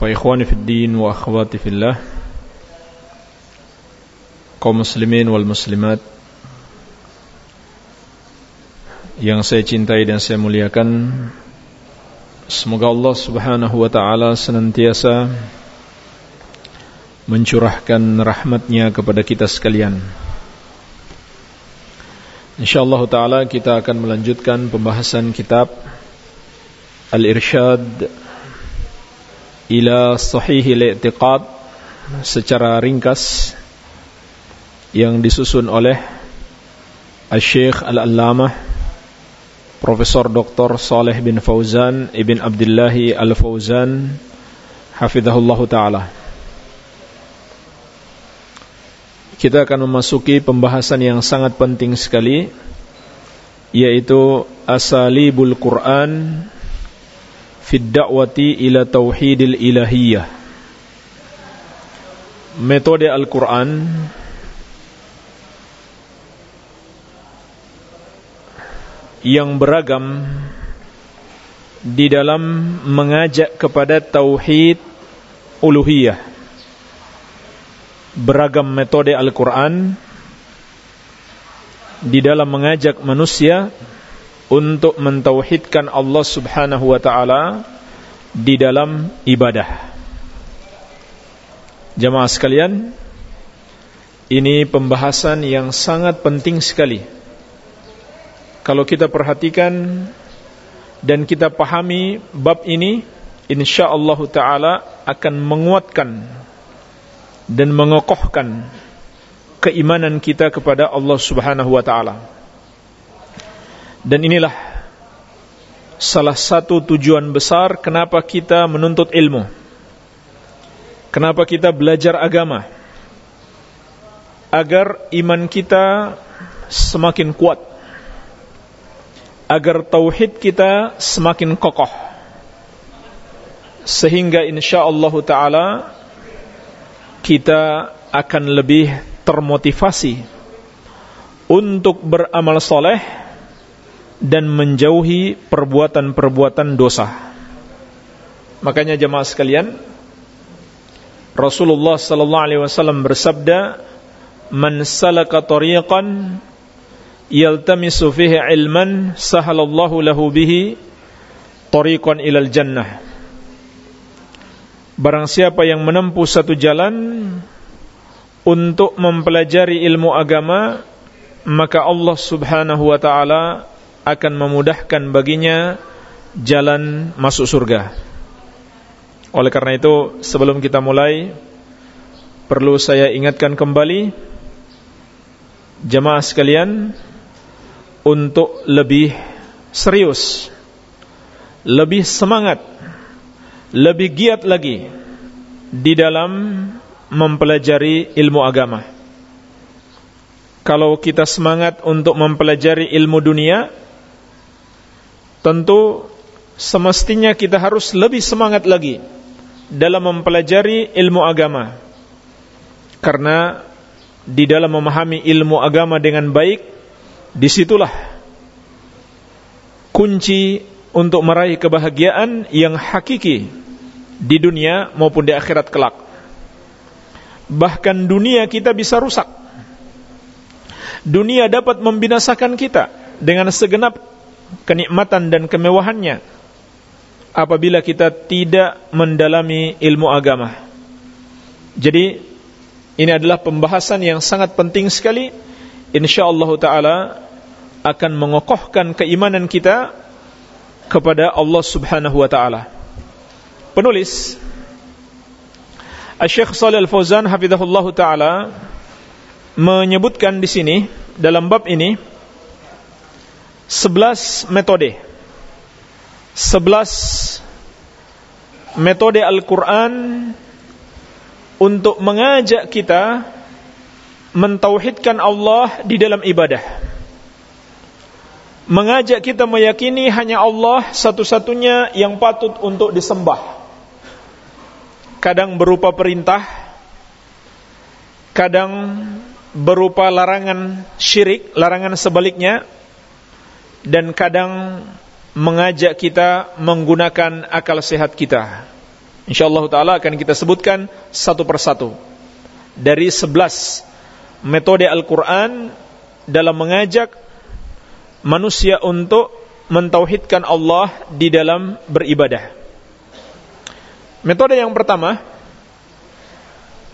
فإخواني في الدين وأخواتي في الله kaum muslimin wal muslimat yang saya cintai dan saya muliakan semoga Allah Subhanahu wa taala senantiasa mencurahkan rahmatnya kepada kita sekalian insyaallah taala kita akan melanjutkan pembahasan kitab Al-Irsyad ila sahihi li'tiqad secara ringkas yang disusun oleh Al-Syeikh Al-Allamah Profesor Dr. Saleh bin Fauzan Ibn Abdillahi Al-Fauzan Hafizahullah Ta'ala Kita akan memasuki pembahasan yang sangat penting sekali Yaitu Asalibul Quran fid da'wati ila tauhidil ilahiyah. Metode Al-Qur'an. Yang beragam di dalam mengajak kepada tauhid uluhiyah. Beragam metode Al-Qur'an di dalam mengajak manusia untuk mentauhidkan Allah Subhanahu wa taala di dalam ibadah. Jemaah sekalian, ini pembahasan yang sangat penting sekali. Kalau kita perhatikan dan kita pahami bab ini, insyaallah taala akan menguatkan dan mengokohkan keimanan kita kepada Allah Subhanahu wa taala. Dan inilah salah satu tujuan besar kenapa kita menuntut ilmu. Kenapa kita belajar agama? Agar iman kita semakin kuat. Agar tauhid kita semakin kokoh. Sehingga insyaallah taala kita akan lebih termotivasi untuk beramal soleh dan menjauhi perbuatan-perbuatan dosa. Makanya jemaah sekalian, Rasulullah sallallahu alaihi wasallam bersabda, "Man salaka tariqan yaltamisu fihi ilman, sahalallahu lahu bihi tariqan ilal jannah." Barang siapa yang menempuh satu jalan untuk mempelajari ilmu agama, maka Allah Subhanahu wa taala akan memudahkan baginya jalan masuk surga. Oleh karena itu, sebelum kita mulai, perlu saya ingatkan kembali jemaah sekalian untuk lebih serius, lebih semangat, lebih giat lagi di dalam mempelajari ilmu agama. Kalau kita semangat untuk mempelajari ilmu dunia, tentu semestinya kita harus lebih semangat lagi dalam mempelajari ilmu agama. Karena di dalam memahami ilmu agama dengan baik, di situlah kunci untuk meraih kebahagiaan yang hakiki di dunia maupun di akhirat kelak. Bahkan dunia kita bisa rusak. Dunia dapat membinasakan kita dengan segenap kenikmatan dan kemewahannya apabila kita tidak mendalami ilmu agama. Jadi ini adalah pembahasan yang sangat penting sekali insyaallah taala akan mengokohkan keimanan kita kepada Allah Subhanahu wa taala. Penulis Syekh Shalih Al-Fauzan hafizahullah taala menyebutkan di sini dalam bab ini sebelas metode sebelas metode Al-Quran untuk mengajak kita mentauhidkan Allah di dalam ibadah. Mengajak kita meyakini hanya Allah satu-satunya yang patut untuk disembah. Kadang berupa perintah, kadang berupa larangan syirik, larangan sebaliknya, dan kadang mengajak kita menggunakan akal sehat kita. InsyaAllah ta'ala akan kita sebutkan satu persatu. Dari sebelas metode Al-Quran dalam mengajak manusia untuk mentauhidkan Allah di dalam beribadah. Metode yang pertama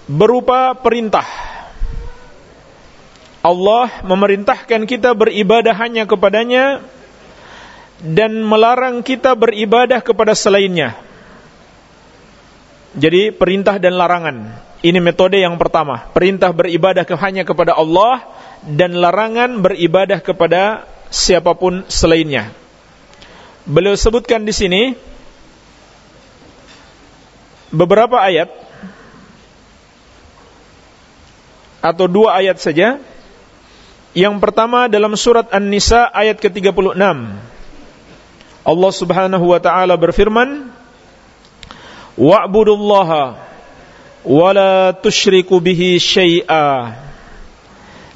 berupa perintah. Allah memerintahkan kita beribadah hanya kepadanya dan melarang kita beribadah kepada selainnya. Jadi perintah dan larangan. Ini metode yang pertama. Perintah beribadah hanya kepada Allah dan larangan beribadah kepada siapa pun selainnya. Beliau sebutkan di sini beberapa ayat atau dua ayat saja. Yang pertama dalam surat An-Nisa ayat ke-36. Allah Subhanahu wa taala berfirman, wa'budullaha wa la tusyriku bihi syai'a.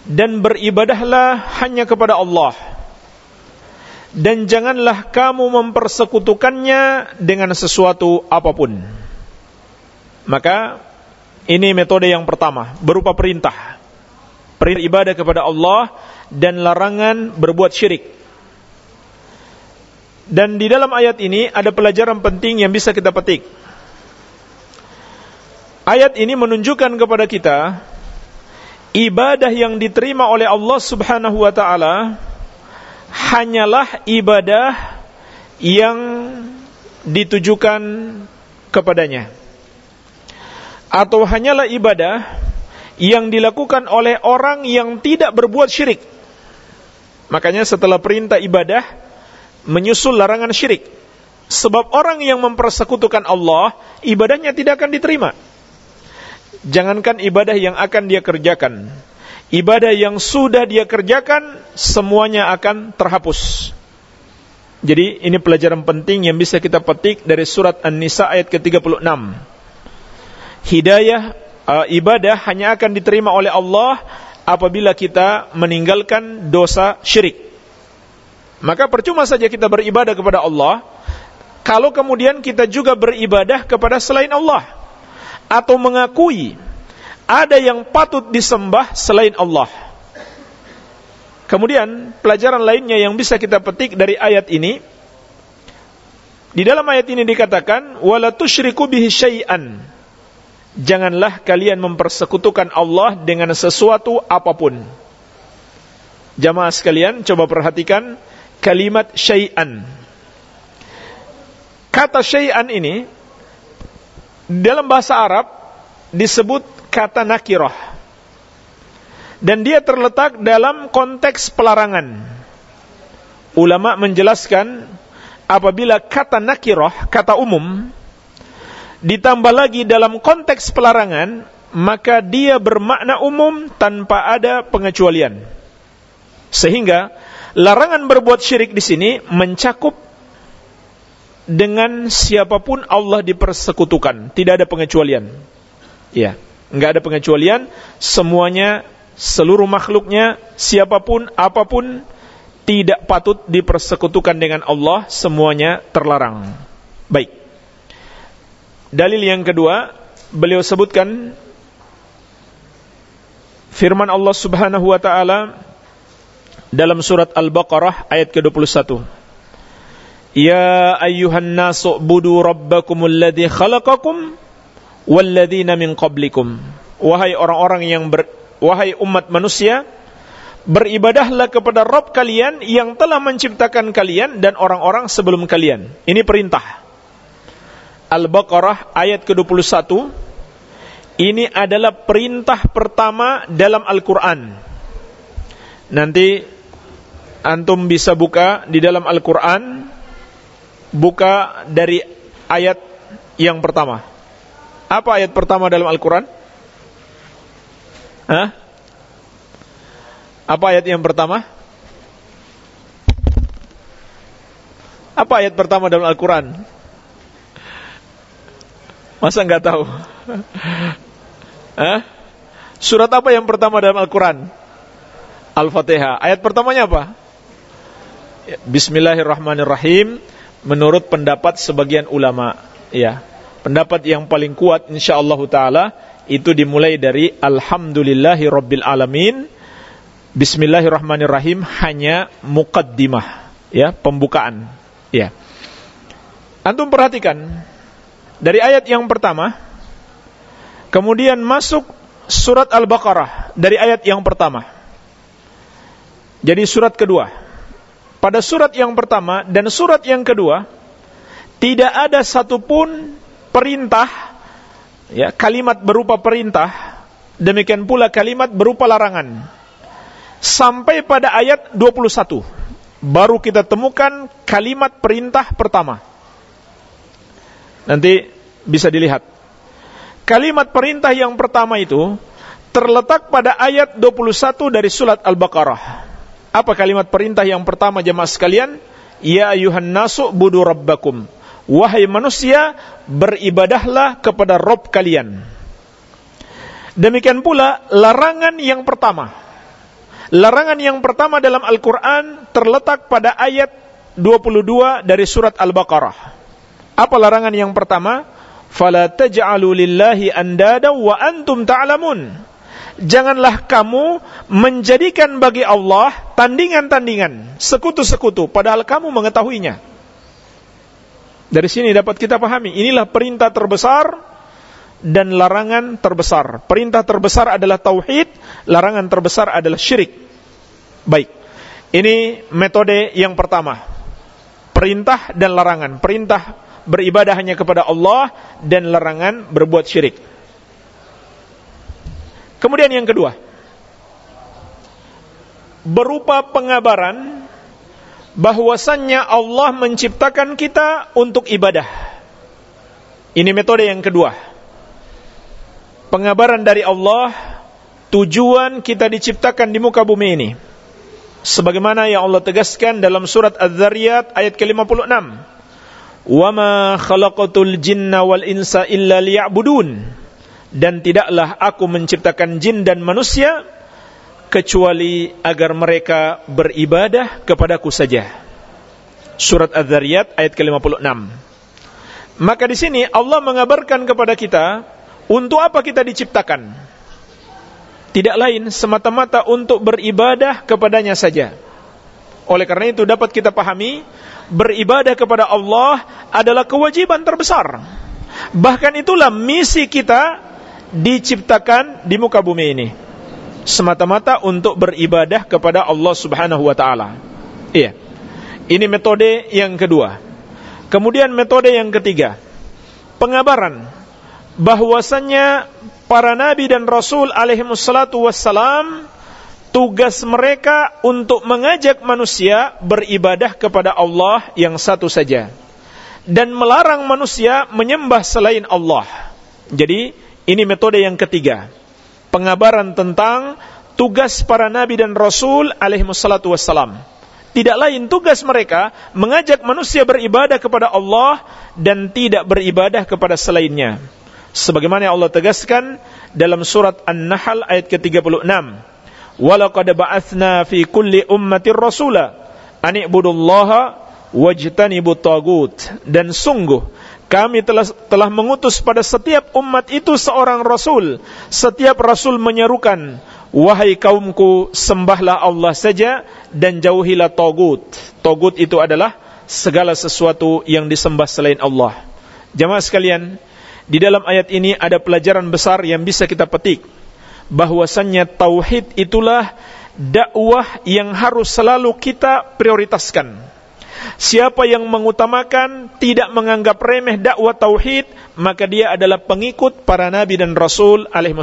Dan beribadahlah hanya kepada Allah. Dan janganlah kamu mempersekutukannya dengan sesuatu apa pun. Maka ini metode yang pertama berupa perintah perintah ibadah kepada Allah dan larangan berbuat syirik. Dan di dalam ayat ini ada pelajaran penting yang bisa kita petik. Ayat ini menunjukkan kepada kita ibadah yang diterima oleh Allah Subhanahu wa taala hanyalah ibadah yang ditujukan kepadanya. Atau hanyalah ibadah yang dilakukan oleh orang yang tidak berbuat syirik. Makanya setelah perintah ibadah menyusul larangan syirik. Sebab orang yang mempersekutukan Allah, ibadahnya tidak akan diterima jangankan ibadah yang akan dia kerjakan. Ibadah yang sudah dia kerjakan semuanya akan terhapus. Jadi ini pelajaran penting yang bisa kita petik dari surat An-Nisa ayat ke-36. Hidayah uh, ibadah hanya akan diterima oleh Allah apabila kita meninggalkan dosa syirik. Maka percuma saja kita beribadah kepada Allah kalau kemudian kita juga beribadah kepada selain Allah atau mengakui ada yang patut disembah selain Allah. Kemudian pelajaran lainnya yang bisa kita petik dari ayat ini di dalam ayat ini dikatakan wala tusyriku bihi syai'an. Janganlah kalian mempersekutukan Allah dengan sesuatu apa pun. Jamaah sekalian coba perhatikan kalimat syai'an. Kata syai'an ini dalam bahasa Arab disebut kata nakirah. Dan dia terletak dalam konteks pelarangan. Ulama menjelaskan apabila kata nakirah, kata umum, ditambah lagi dalam konteks pelarangan, maka dia bermakna umum tanpa ada pengecualian. Sehingga larangan berbuat syirik di sini mencakup dengan siapa pun Allah dipersekutukan, tidak ada pengecualian. Ya, enggak ada pengecualian, semuanya seluruh makhluknya siapa pun apa pun tidak patut dipersekutukan dengan Allah, semuanya terlarang. Baik. Dalil yang kedua, beliau sebutkan firman Allah Subhanahu wa taala dalam surat Al-Baqarah ayat ke-21. Ya ayyuhan nasu budu rabbakumul ladzi khalaqakum walladzina min qablikum. Wahai orang-orang yang ber, wahai umat manusia, beribadahlah kepada Rabb kalian yang telah menciptakan kalian dan orang-orang sebelum kalian. Ini perintah. Al-Baqarah ayat ke-21. Ini adalah perintah pertama dalam Al-Qur'an. Nanti antum bisa buka di dalam Al-Qur'an buka dari ayat yang pertama. Apa ayat pertama dalam Al-Quran? Hah? Apa ayat yang pertama? Apa ayat pertama dalam Al-Quran? Masa nggak tahu? Hah? Surat apa yang pertama dalam Al-Quran? Al-Fatihah. Ayat pertamanya apa? Bismillahirrahmanirrahim. Menurut pendapat sebagian ulama, ya, pendapat yang paling kuat insyaallah taala itu dimulai dari Alhamdulillahi Rabbil Alamin. Bismillahirrahmanirrahim hanya muqaddimah, ya, pembukaan, ya. Antum perhatikan dari ayat yang pertama kemudian masuk surat Al-Baqarah dari ayat yang pertama. Jadi surat kedua. Pada surat yang pertama dan surat yang kedua tidak ada satupun perintah ya kalimat berupa perintah demikian pula kalimat berupa larangan sampai pada ayat 21 baru kita temukan kalimat perintah pertama nanti bisa dilihat kalimat perintah yang pertama itu terletak pada ayat 21 dari surat Al-Baqarah. Apa kalimat perintah yang pertama jemaah sekalian? Ya ayuhan nasu budu rabbakum. Wahai manusia, beribadahlah kepada Rob kalian. Demikian pula larangan yang pertama. Larangan yang pertama dalam Al-Quran terletak pada ayat 22 dari surat Al-Baqarah. Apa larangan yang pertama? Fala taj'alu lillahi andada wa antum ta'lamun janganlah kamu menjadikan bagi Allah tandingan-tandingan, sekutu-sekutu, padahal kamu mengetahuinya. Dari sini dapat kita pahami, inilah perintah terbesar dan larangan terbesar. Perintah terbesar adalah tauhid, larangan terbesar adalah syirik. Baik. Ini metode yang pertama. Perintah dan larangan. Perintah beribadah hanya kepada Allah dan larangan berbuat syirik. Kemudian yang kedua, berupa pengabaran bahwasannya Allah menciptakan kita untuk ibadah. Ini metode yang kedua. Pengabaran dari Allah tujuan kita diciptakan di muka bumi ini. Sebagaimana yang Allah tegaskan dalam surat Az-Zariyat ayat ke-56. "Wa ma khalaqatul jinna wal insa illa liya'budun." dan tidaklah aku menciptakan jin dan manusia kecuali agar mereka beribadah kepadaku saja. Surat Az-Zariyat ayat ke-56. Maka di sini Allah mengabarkan kepada kita untuk apa kita diciptakan. Tidak lain semata-mata untuk beribadah kepadanya saja. Oleh karena itu dapat kita pahami beribadah kepada Allah adalah kewajiban terbesar. Bahkan itulah misi kita diciptakan di muka bumi ini semata-mata untuk beribadah kepada Allah Subhanahu wa taala. Iya. Ini metode yang kedua. Kemudian metode yang ketiga, pengabaran bahwasannya para nabi dan rasul alaihi wassalam tugas mereka untuk mengajak manusia beribadah kepada Allah yang satu saja dan melarang manusia menyembah selain Allah. Jadi ini metode yang ketiga. Pengabaran tentang tugas para nabi dan rasul alaihi wassalatu wassalam. Tidak lain tugas mereka mengajak manusia beribadah kepada Allah dan tidak beribadah kepada selainnya. Sebagaimana Allah tegaskan dalam surat An-Nahl ayat ke-36. Walaqad ba'athna fi kulli ummatir rasula an ibudullaha wajtanibut tagut. Dan sungguh kami telah telah mengutus pada setiap umat itu seorang rasul. Setiap rasul menyerukan, wahai kaumku, sembahlah Allah saja dan jauhilah togut. Togut itu adalah segala sesuatu yang disembah selain Allah. Jamaah sekalian, di dalam ayat ini ada pelajaran besar yang bisa kita petik. Bahwasannya tauhid itulah dakwah yang harus selalu kita prioritaskan Siapa yang mengutamakan tidak menganggap remeh dakwah tauhid, maka dia adalah pengikut para nabi dan rasul alaihi.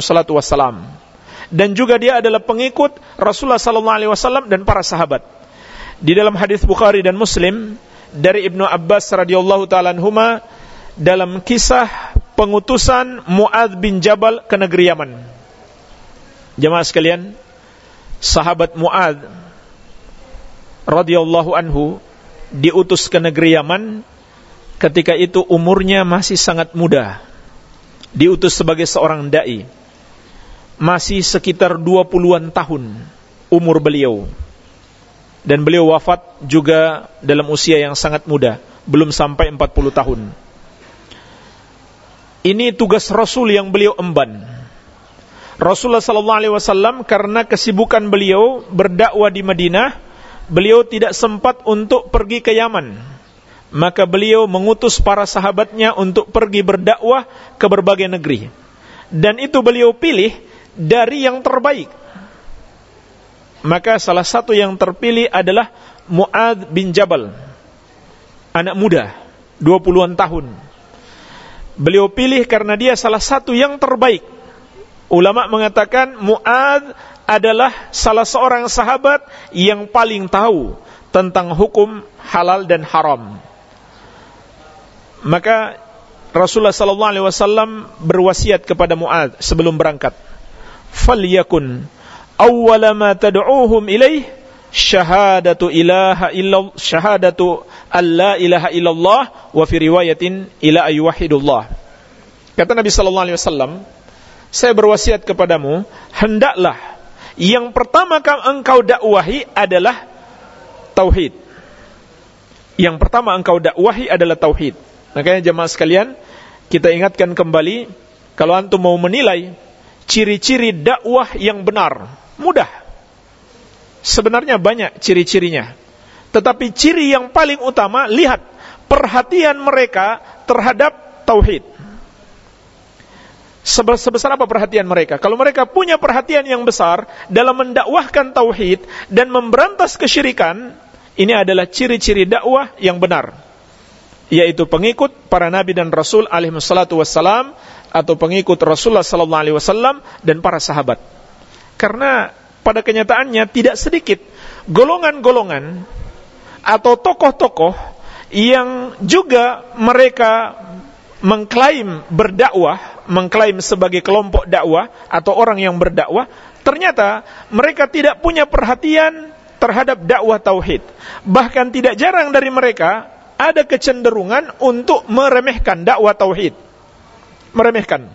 Dan juga dia adalah pengikut Rasulullah sallallahu alaihi wasallam dan para sahabat. Di dalam hadis Bukhari dan Muslim dari Ibnu Abbas radhiyallahu taala anhuma dalam kisah pengutusan Muadz bin Jabal ke negeri Yaman. Jemaah sekalian, sahabat Muad radhiyallahu anhu diutus ke negeri Yaman ketika itu umurnya masih sangat muda. Diutus sebagai seorang dai. Masih sekitar 20-an tahun umur beliau. Dan beliau wafat juga dalam usia yang sangat muda, belum sampai 40 tahun. Ini tugas Rasul yang beliau emban. Rasulullah sallallahu alaihi wasallam karena kesibukan beliau berdakwah di Madinah, beliau tidak sempat untuk pergi ke Yaman. Maka beliau mengutus para sahabatnya untuk pergi berdakwah ke berbagai negeri. Dan itu beliau pilih dari yang terbaik. Maka salah satu yang terpilih adalah Muad bin Jabal. Anak muda, 20-an tahun Beliau pilih karena dia salah satu yang terbaik. Ulama mengatakan Mu'ad adalah salah seorang sahabat yang paling tahu tentang hukum halal dan haram. Maka Rasulullah sallallahu alaihi wasallam berwasiat kepada Mu'ad sebelum berangkat. Falyakun awwala ma tad'uuhum ilaih syahadatu ilaha illallah syahadatu alla ilaha illallah wa fi riwayatin ila ayyuhidullah. Kata Nabi sallallahu alaihi wasallam, saya berwasiat kepadamu, hendaklah yang pertama engkau dakwahi adalah tauhid. Yang pertama engkau dakwahi adalah tauhid. Makanya jemaah sekalian, kita ingatkan kembali kalau antum mau menilai ciri-ciri dakwah yang benar, mudah. Sebenarnya banyak ciri-cirinya. Tetapi ciri yang paling utama, lihat perhatian mereka terhadap tauhid. Sebesar apa perhatian mereka? Kalau mereka punya perhatian yang besar dalam mendakwahkan tauhid dan memberantas kesyirikan, ini adalah ciri-ciri dakwah yang benar. Yaitu pengikut para nabi dan rasul alaihi wassalatu wassalam atau pengikut Rasulullah sallallahu alaihi wasallam dan para sahabat. Karena pada kenyataannya tidak sedikit golongan-golongan atau tokoh-tokoh yang juga mereka mengklaim berdakwah, mengklaim sebagai kelompok dakwah atau orang yang berdakwah, ternyata mereka tidak punya perhatian terhadap dakwah tauhid. Bahkan tidak jarang dari mereka ada kecenderungan untuk meremehkan dakwah tauhid. Meremehkan.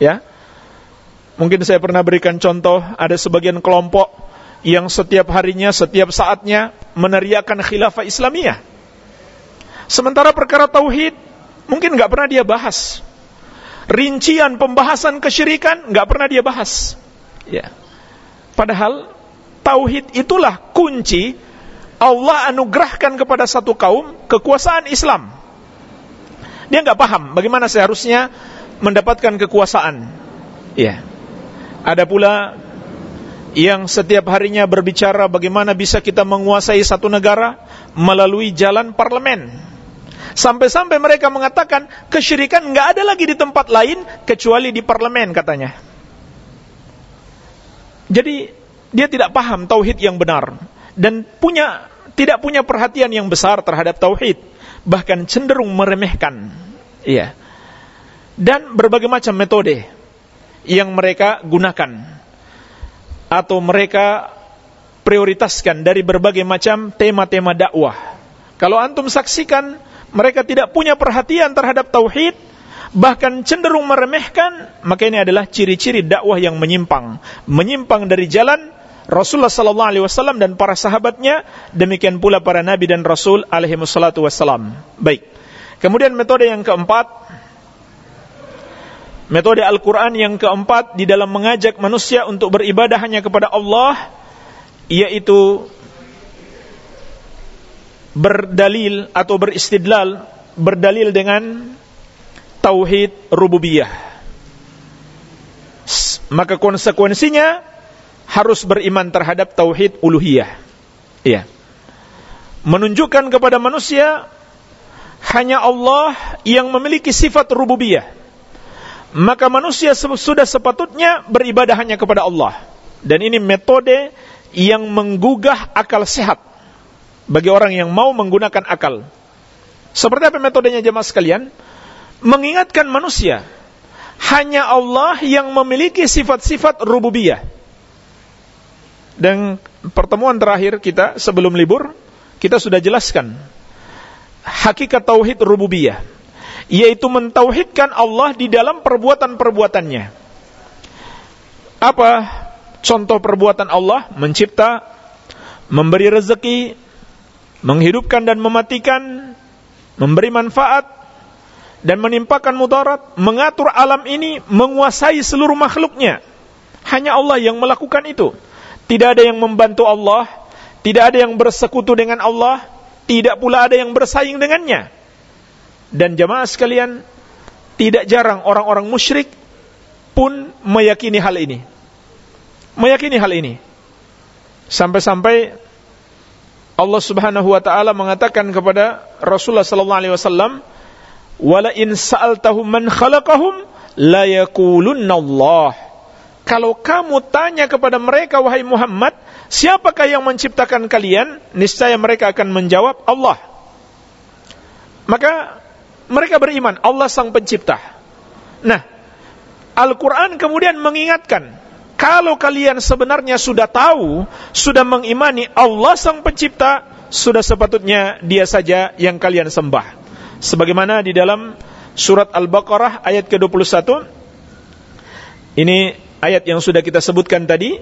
Ya. Mungkin saya pernah berikan contoh ada sebagian kelompok yang setiap harinya, setiap saatnya meneriakan khilafah Islamiyah. Sementara perkara tauhid mungkin nggak pernah dia bahas. Rincian pembahasan kesyirikan nggak pernah dia bahas. Ya. Padahal tauhid itulah kunci Allah anugerahkan kepada satu kaum kekuasaan Islam. Dia nggak paham bagaimana seharusnya mendapatkan kekuasaan. Ya. Ada pula yang setiap harinya berbicara bagaimana bisa kita menguasai satu negara melalui jalan parlemen. Sampai-sampai mereka mengatakan kesyirikan nggak ada lagi di tempat lain kecuali di parlemen katanya. Jadi dia tidak paham tauhid yang benar dan punya tidak punya perhatian yang besar terhadap tauhid, bahkan cenderung meremehkan. Iya. Dan berbagai macam metode yang mereka gunakan atau mereka prioritaskan dari berbagai macam tema-tema dakwah. Kalau antum saksikan mereka tidak punya perhatian terhadap tauhid, bahkan cenderung meremehkan, maka ini adalah ciri-ciri dakwah yang menyimpang, menyimpang dari jalan Rasulullah sallallahu alaihi wasallam dan para sahabatnya, demikian pula para nabi dan rasul alaihi wassalatu wassalam. Baik. Kemudian metode yang keempat, Metode Al-Quran yang keempat di dalam mengajak manusia untuk beribadah hanya kepada Allah, yaitu berdalil atau beristidlal, berdalil dengan tauhid rububiyah. Maka konsekuensinya harus beriman terhadap tauhid uluhiyah. Iya. Menunjukkan kepada manusia hanya Allah yang memiliki sifat rububiyah maka manusia sudah sepatutnya beribadah hanya kepada Allah. Dan ini metode yang menggugah akal sehat bagi orang yang mau menggunakan akal. Seperti apa metodenya jemaah sekalian? Mengingatkan manusia hanya Allah yang memiliki sifat-sifat rububiyah. Dan pertemuan terakhir kita sebelum libur, kita sudah jelaskan hakikat tauhid rububiyah, yaitu mentauhidkan Allah di dalam perbuatan-perbuatannya. Apa contoh perbuatan Allah? Mencipta, memberi rezeki, menghidupkan dan mematikan, memberi manfaat, dan menimpakan mudarat, mengatur alam ini, menguasai seluruh makhluknya. Hanya Allah yang melakukan itu. Tidak ada yang membantu Allah, tidak ada yang bersekutu dengan Allah, tidak pula ada yang bersaing dengannya. Dan jamaah sekalian, tidak jarang orang-orang musyrik pun meyakini hal ini. Meyakini hal ini. Sampai-sampai Allah Subhanahu wa taala mengatakan kepada Rasulullah sallallahu alaihi wasallam, "Wala in sa'altahum man khalaqahum la yaqulunna Allah." kalau kamu tanya kepada mereka wahai Muhammad, siapakah yang menciptakan kalian? Niscaya mereka akan menjawab Allah. Maka mereka beriman Allah sang pencipta. Nah, Al-Quran kemudian mengingatkan, kalau kalian sebenarnya sudah tahu, sudah mengimani Allah sang pencipta, sudah sepatutnya dia saja yang kalian sembah. Sebagaimana di dalam surat Al-Baqarah ayat ke-21, ini ayat yang sudah kita sebutkan tadi,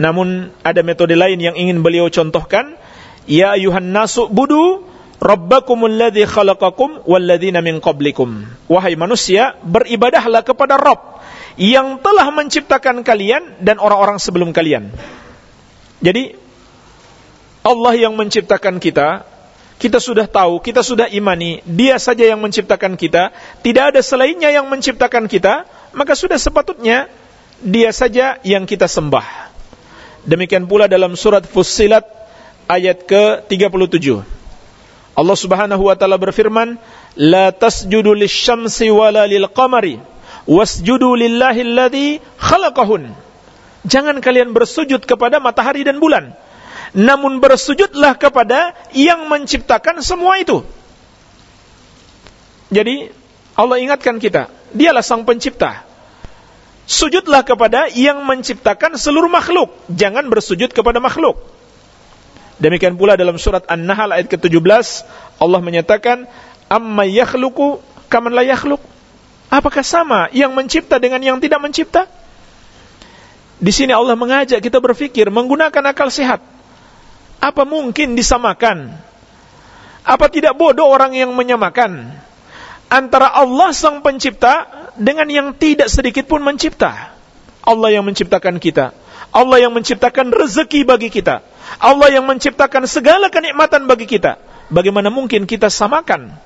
namun ada metode lain yang ingin beliau contohkan, ya ayuhan nasu budu rabbakumul ladzi khalaqakum walladzina min qablikum. Wahai manusia, beribadahlah kepada Rabb yang telah menciptakan kalian dan orang-orang sebelum kalian. Jadi Allah yang menciptakan kita, kita sudah tahu, kita sudah imani, Dia saja yang menciptakan kita, tidak ada selainnya yang menciptakan kita, maka sudah sepatutnya dia saja yang kita sembah. Demikian pula dalam surat Fussilat ayat ke-37. Allah Subhanahu wa taala berfirman, "La tasjudu lisyamsi wala wasjudu lillahi alladhi khalaqahun." Jangan kalian bersujud kepada matahari dan bulan, namun bersujudlah kepada yang menciptakan semua itu. Jadi Allah ingatkan kita, dialah sang pencipta sujudlah kepada yang menciptakan seluruh makhluk. Jangan bersujud kepada makhluk. Demikian pula dalam surat An-Nahl ayat ke-17 Allah menyatakan amma yakhluqu kaman la. Apakah sama yang mencipta dengan yang tidak mencipta? Di sini Allah mengajak kita berpikir menggunakan akal sehat. Apa mungkin disamakan? Apa tidak bodoh orang yang menyamakan antara Allah sang pencipta dengan yang tidak sedikit pun mencipta. Allah yang menciptakan kita. Allah yang menciptakan rezeki bagi kita. Allah yang menciptakan segala kenikmatan bagi kita. Bagaimana mungkin kita samakan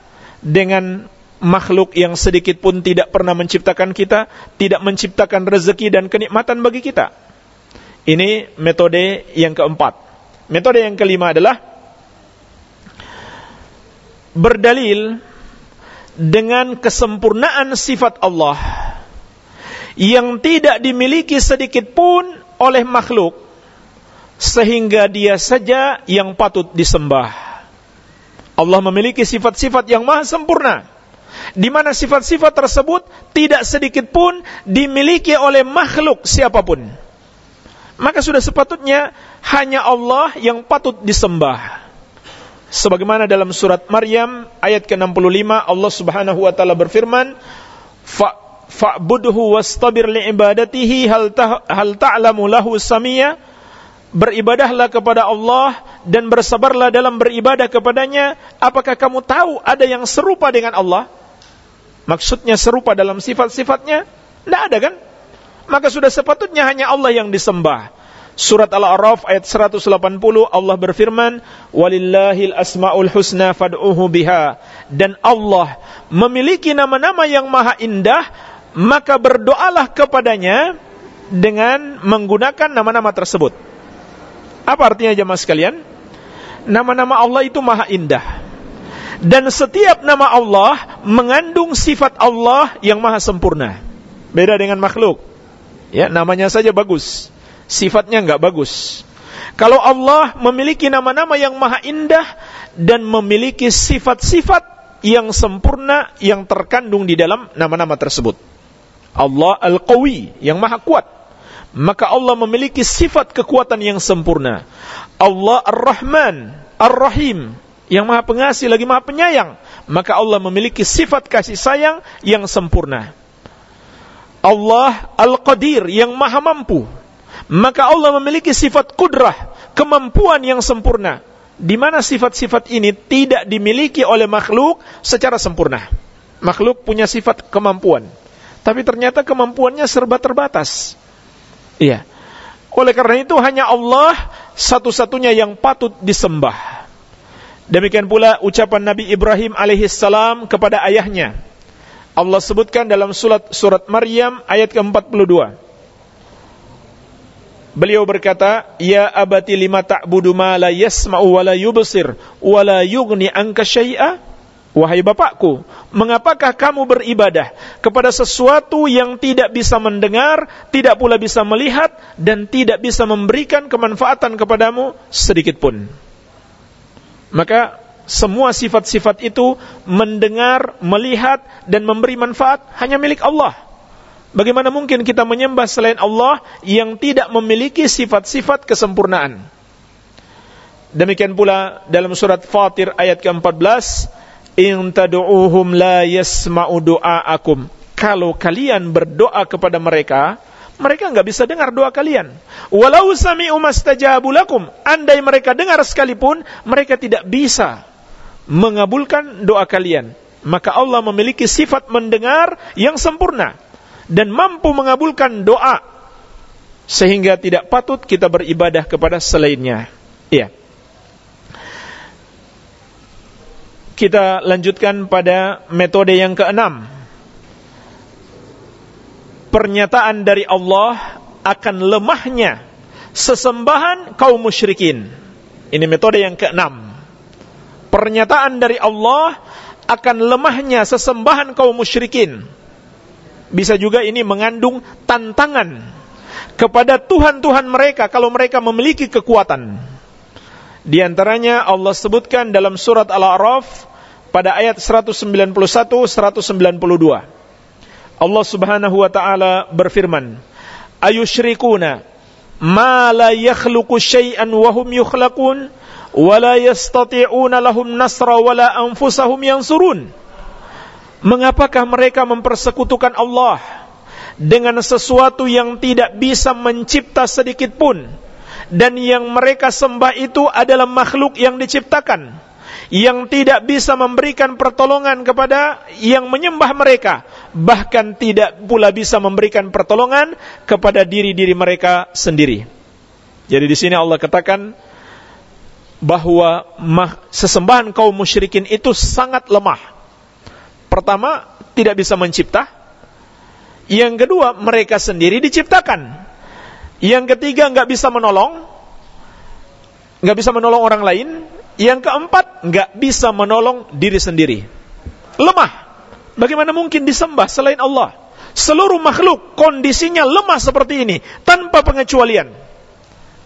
dengan makhluk yang sedikit pun tidak pernah menciptakan kita, tidak menciptakan rezeki dan kenikmatan bagi kita. Ini metode yang keempat. Metode yang kelima adalah berdalil dengan kesempurnaan sifat Allah yang tidak dimiliki sedikit pun oleh makhluk sehingga dia saja yang patut disembah. Allah memiliki sifat-sifat yang maha sempurna di mana sifat-sifat tersebut tidak sedikit pun dimiliki oleh makhluk siapa pun. Maka sudah sepatutnya hanya Allah yang patut disembah. Sebagaimana dalam surat Maryam ayat ke-65 Allah Subhanahu wa taala berfirman fa fa'budhu wastabir li'ibadatihi hal ta, hal ta'lamu lahu samia? Beribadahlah kepada Allah dan bersabarlah dalam beribadah kepadanya. Apakah kamu tahu ada yang serupa dengan Allah maksudnya serupa dalam sifat-sifatnya tidak ada kan maka sudah sepatutnya hanya Allah yang disembah Surat Al-A'raf ayat 180 Allah berfirman, "Walillahil asmaul husna fad'uhu biha." Dan Allah memiliki nama-nama yang maha indah, maka berdoalah kepadanya dengan menggunakan nama-nama tersebut. Apa artinya jemaah sekalian? Nama-nama Allah itu maha indah. Dan setiap nama Allah mengandung sifat Allah yang maha sempurna. Beda dengan makhluk. Ya, namanya saja bagus sifatnya nggak bagus. Kalau Allah memiliki nama-nama yang maha indah dan memiliki sifat-sifat yang sempurna yang terkandung di dalam nama-nama tersebut. Allah Al-Qawi yang maha kuat, maka Allah memiliki sifat kekuatan yang sempurna. Allah Ar-Rahman, Ar-Rahim, yang maha pengasih lagi maha penyayang. Maka Allah memiliki sifat kasih sayang yang sempurna. Allah Al-Qadir yang maha mampu. Maka Allah memiliki sifat kudrah, kemampuan yang sempurna. Di mana sifat-sifat ini tidak dimiliki oleh makhluk secara sempurna. Makhluk punya sifat kemampuan. Tapi ternyata kemampuannya serba terbatas. Iya. Oleh karena itu hanya Allah satu-satunya yang patut disembah. Demikian pula ucapan Nabi Ibrahim alaihissalam kepada ayahnya. Allah sebutkan dalam surat surat Maryam ayat ke-42. Beliau berkata, "Ya abati lima ta'budu ma la yasma'u wa la yubsir wa la yughni anka syai'a?" Wahai bapakku, mengapakah kamu beribadah kepada sesuatu yang tidak bisa mendengar, tidak pula bisa melihat, dan tidak bisa memberikan kemanfaatan kepadamu sedikit pun? Maka semua sifat-sifat itu mendengar, melihat, dan memberi manfaat hanya milik Allah. Bagaimana mungkin kita menyembah selain Allah yang tidak memiliki sifat-sifat kesempurnaan? Demikian pula dalam surat Fatir ayat ke-14, in tad'uuhum la yasma'u du'aakum. Kalau kalian berdoa kepada mereka, mereka nggak bisa dengar doa kalian. Walau sami'u mastajabu lakum, andai mereka dengar sekalipun, mereka tidak bisa mengabulkan doa kalian. Maka Allah memiliki sifat mendengar yang sempurna dan mampu mengabulkan doa sehingga tidak patut kita beribadah kepada selainnya. Iya. Kita lanjutkan pada metode yang keenam. Pernyataan dari Allah akan lemahnya sesembahan kaum musyrikin. Ini metode yang keenam. Pernyataan dari Allah akan lemahnya sesembahan kaum musyrikin. Bisa juga ini mengandung tantangan kepada Tuhan-Tuhan mereka kalau mereka memiliki kekuatan. Di antaranya Allah sebutkan dalam surat Al-A'raf pada ayat 191 192. Allah Subhanahu wa taala berfirman, "Ayusyrikuna ma la yakhluqu syai'an wa hum yukhlaqun wa la yastati'una lahum nasra wa la anfusahum yansurun." Mengapakah mereka mempersekutukan Allah dengan sesuatu yang tidak bisa mencipta sedikit pun dan yang mereka sembah itu adalah makhluk yang diciptakan? Yang tidak bisa memberikan pertolongan kepada yang menyembah mereka, bahkan tidak pula bisa memberikan pertolongan kepada diri-diri mereka sendiri. Jadi di sini Allah katakan bahwa sesembahan kaum musyrikin itu sangat lemah. Pertama, tidak bisa mencipta. Yang kedua, mereka sendiri diciptakan. Yang ketiga, nggak bisa menolong, nggak bisa menolong orang lain. Yang keempat, nggak bisa menolong diri sendiri. Lemah. Bagaimana mungkin disembah selain Allah? Seluruh makhluk kondisinya lemah seperti ini, tanpa pengecualian.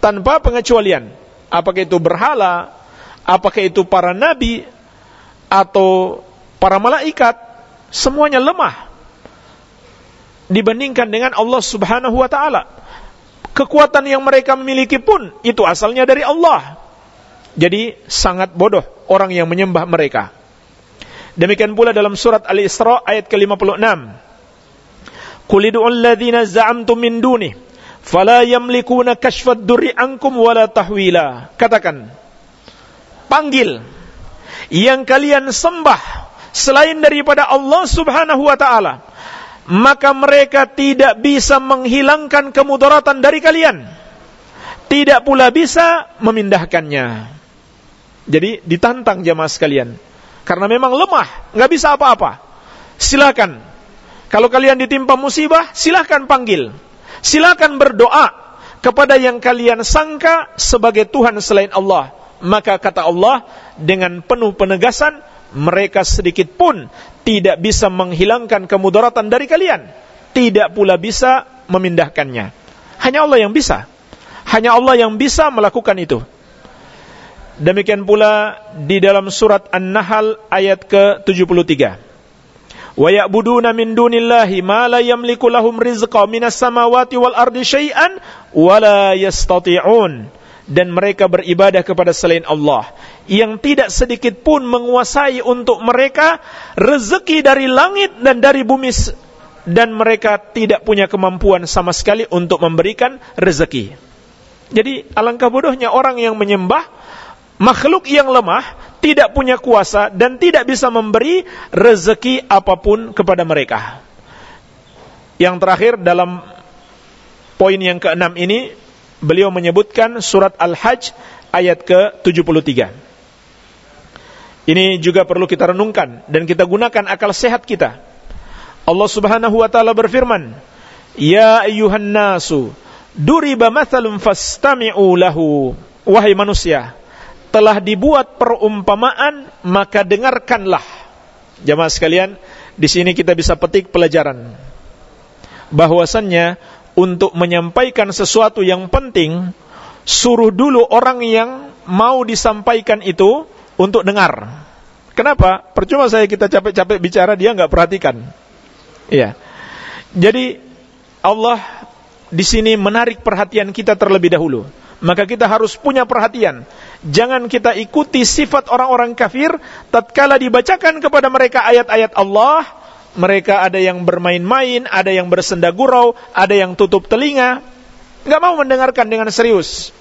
Tanpa pengecualian. Apakah itu berhala, apakah itu para nabi, atau para malaikat, semuanya lemah. Dibandingkan dengan Allah subhanahu wa ta'ala. Kekuatan yang mereka miliki pun, itu asalnya dari Allah jadi sangat bodoh orang yang menyembah mereka. Demikian pula dalam surat Al-Isra ayat ke-56. Qul id'ul ladzina za'amtum min duni fala yamlikuna kashfad durri ankum wala tahwila. Katakan, panggil yang kalian sembah selain daripada Allah Subhanahu wa taala, maka mereka tidak bisa menghilangkan kemudaratan dari kalian. Tidak pula bisa memindahkannya. Jadi ditantang jamaah sekalian. Karena memang lemah, nggak bisa apa-apa. Silakan. Kalau kalian ditimpa musibah, silakan panggil. Silakan berdoa kepada yang kalian sangka sebagai Tuhan selain Allah. Maka kata Allah dengan penuh penegasan, mereka sedikit pun tidak bisa menghilangkan kemudaratan dari kalian. Tidak pula bisa memindahkannya. Hanya Allah yang bisa. Hanya Allah yang bisa melakukan itu. Demikian pula di dalam surat An-Nahl ayat ke-73. wa ya'buduna min dunillahi ma la yamliku lahum rizqa minas samawati wal ardi syai'an wa la yastati'un dan mereka beribadah kepada selain Allah yang tidak sedikit pun menguasai untuk mereka rezeki dari langit dan dari bumi dan mereka tidak punya kemampuan sama sekali untuk memberikan rezeki. Jadi alangkah bodohnya orang yang menyembah makhluk yang lemah, tidak punya kuasa dan tidak bisa memberi rezeki apa pun kepada mereka. Yang terakhir dalam poin yang keenam ini beliau menyebutkan surat Al-Hajj ayat ke-73. Ini juga perlu kita renungkan dan kita gunakan akal sehat kita. Allah Subhanahu wa taala berfirman, "Ya ayyuhan nasu, duriba mathalun fastami'u lahu wahai manusia telah dibuat perumpamaan maka dengarkanlah. Jamaah sekalian di sini kita bisa petik pelajaran. Bahwasannya untuk menyampaikan sesuatu yang penting suruh dulu orang yang mau disampaikan itu untuk dengar. Kenapa? Percuma saya kita capek-capek bicara dia nggak perhatikan. Iya. Jadi Allah di sini menarik perhatian kita terlebih dahulu. Maka kita harus punya perhatian. Jangan kita ikuti sifat orang-orang kafir tatkala dibacakan kepada mereka ayat-ayat Allah, mereka ada yang bermain-main, ada yang bersenda gurau, ada yang tutup telinga, nggak mau mendengarkan dengan serius.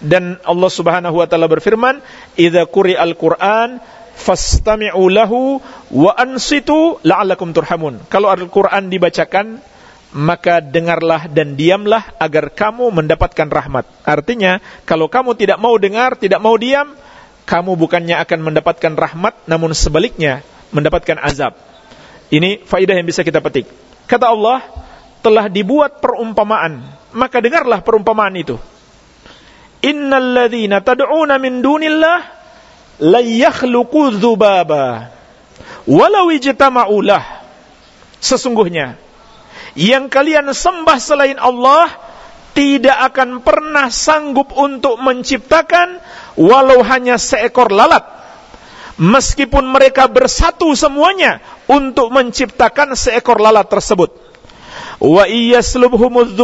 Dan Allah Subhanahu wa taala berfirman, "Idza quri'al Qur'an fastami'u lahu wa ansitu la'allakum turhamun." Kalau Al-Qur'an dibacakan, maka dengarlah dan diamlah agar kamu mendapatkan rahmat. Artinya, kalau kamu tidak mau dengar, tidak mau diam, kamu bukannya akan mendapatkan rahmat, namun sebaliknya mendapatkan azab. Ini faidah yang bisa kita petik. Kata Allah, telah dibuat perumpamaan, maka dengarlah perumpamaan itu. Innal tad'una min dunillah la dzubaba walau ijtama'u lah. Sesungguhnya yang kalian sembah selain Allah tidak akan pernah sanggup untuk menciptakan walau hanya seekor lalat. Meskipun mereka bersatu semuanya untuk menciptakan seekor lalat tersebut. Wa iyaslubhumudz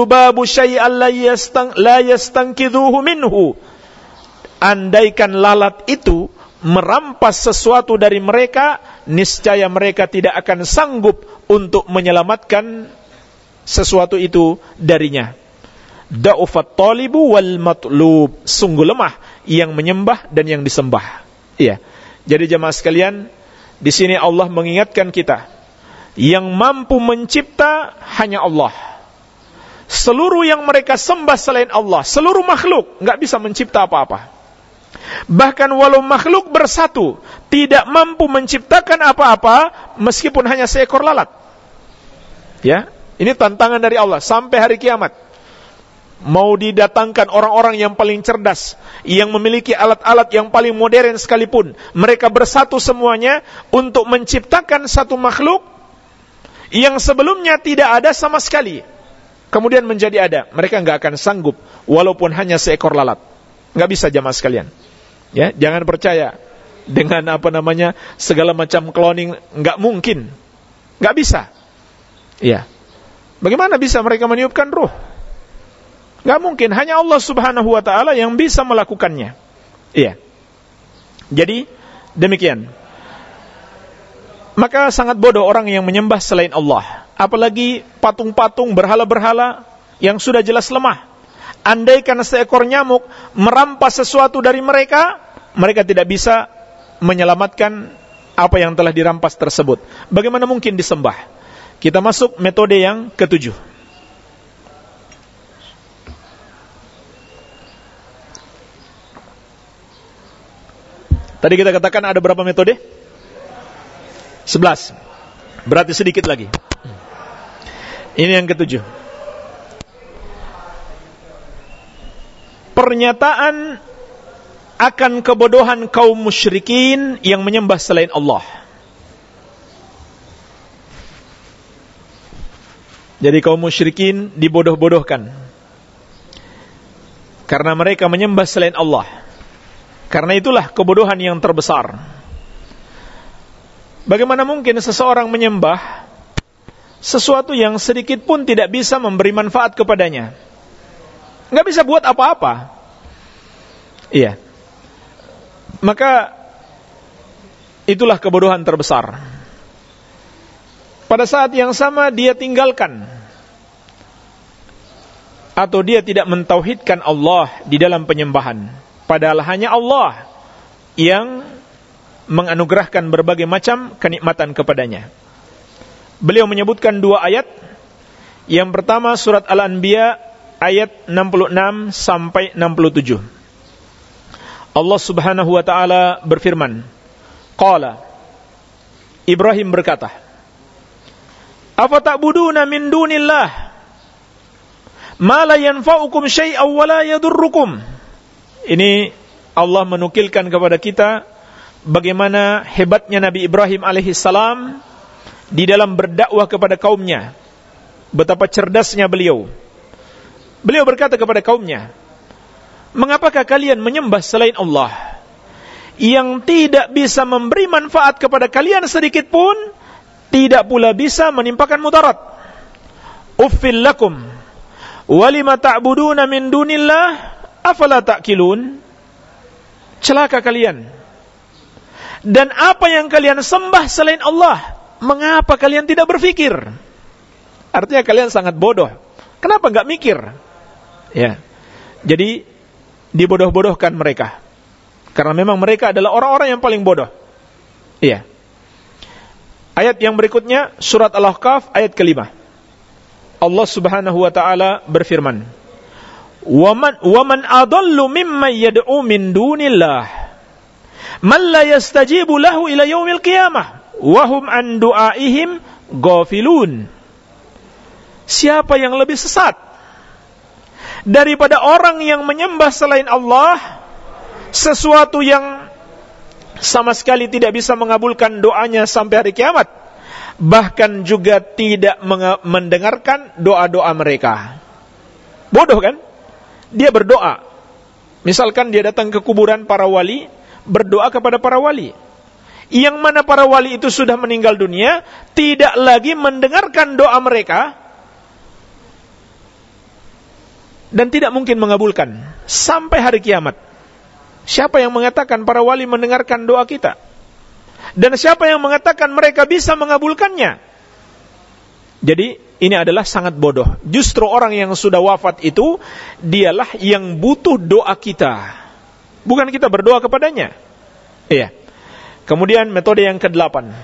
syai'an la yastankidhuhu minhu. Andaikan lalat itu merampas sesuatu dari mereka niscaya mereka tidak akan sanggup untuk menyelamatkan sesuatu itu darinya. Da'ufat talibu wal matlub. Sungguh lemah yang menyembah dan yang disembah. Iya. Jadi jemaah sekalian, di sini Allah mengingatkan kita yang mampu mencipta hanya Allah. Seluruh yang mereka sembah selain Allah, seluruh makhluk nggak bisa mencipta apa-apa. Bahkan walau makhluk bersatu tidak mampu menciptakan apa-apa meskipun hanya seekor lalat. Ya, ini tantangan dari Allah sampai hari kiamat. Mau didatangkan orang-orang yang paling cerdas, yang memiliki alat-alat yang paling modern sekalipun, mereka bersatu semuanya untuk menciptakan satu makhluk yang sebelumnya tidak ada sama sekali. Kemudian menjadi ada. Mereka nggak akan sanggup, walaupun hanya seekor lalat. Nggak bisa jamaah sekalian. Ya, jangan percaya dengan apa namanya segala macam cloning nggak mungkin, nggak bisa. Ya, Bagaimana bisa mereka meniupkan ruh? Gak mungkin, hanya Allah subhanahu wa ta'ala yang bisa melakukannya. Iya. Jadi, demikian. Maka sangat bodoh orang yang menyembah selain Allah. Apalagi patung-patung berhala-berhala yang sudah jelas lemah. Andaikan seekor nyamuk merampas sesuatu dari mereka, mereka tidak bisa menyelamatkan apa yang telah dirampas tersebut. Bagaimana mungkin disembah? Kita masuk metode yang ketujuh. Tadi kita katakan ada berapa metode? Sebelas. Berarti sedikit lagi. Ini yang ketujuh. Pernyataan akan kebodohan kaum musyrikin yang menyembah selain Allah. Jadi kaum musyrikin dibodoh-bodohkan. Karena mereka menyembah selain Allah. Karena itulah kebodohan yang terbesar. Bagaimana mungkin seseorang menyembah sesuatu yang sedikit pun tidak bisa memberi manfaat kepadanya? Nggak bisa buat apa-apa. Iya. Maka itulah kebodohan terbesar. Pada saat yang sama dia tinggalkan atau dia tidak mentauhidkan Allah di dalam penyembahan. Padahal hanya Allah yang menganugerahkan berbagai macam kenikmatan kepadanya. Beliau menyebutkan dua ayat. Yang pertama surat Al-Anbiya ayat 66 sampai 67. Allah Subhanahu wa taala berfirman, Qala Ibrahim berkata, Apa ta'buduna min dunillah ma la yanfa'ukum syai'aw wa la yadurrukum? Ini Allah menukilkan kepada kita bagaimana hebatnya Nabi Ibrahim alaihissalam di dalam berdakwah kepada kaumnya. Betapa cerdasnya beliau. Beliau berkata kepada kaumnya, Mengapakah kalian menyembah selain Allah yang tidak bisa memberi manfaat kepada kalian sedikit pun, tidak pula bisa menimpakan mudarat? Uffil lakum walima ta'buduna min dunillah afala ta'kilun? Celaka kalian. Dan apa yang kalian sembah selain Allah, mengapa kalian tidak berfikir? Artinya kalian sangat bodoh. Kenapa enggak mikir? Ya. Jadi dibodoh-bodohkan mereka. Karena memang mereka adalah orang-orang yang paling bodoh. Iya. Ayat yang berikutnya surat Al-Ahqaf ayat kelima. Allah Subhanahu wa taala berfirman, "Waman waman adallu mimman yad'u min dunillah man la yastajibu lahu ila yaumil qiyamah wa hum an du'aihim ghafilun." Siapa yang lebih sesat daripada orang yang menyembah selain Allah sesuatu yang sama sekali tidak bisa mengabulkan doanya sampai hari kiamat. Bahkan juga tidak mendengarkan doa-doa mereka. Bodoh kan? Dia berdoa. Misalkan dia datang ke kuburan para wali berdoa kepada para wali. Yang mana para wali itu sudah meninggal dunia tidak lagi mendengarkan doa mereka dan tidak mungkin mengabulkan sampai hari kiamat. Siapa yang mengatakan para wali mendengarkan doa kita? Dan siapa yang mengatakan mereka bisa mengabulkannya? Jadi ini adalah sangat bodoh. Justru orang yang sudah wafat itu dialah yang butuh doa kita. Bukan kita berdoa kepadanya. Iya. Kemudian metode yang kedelapan.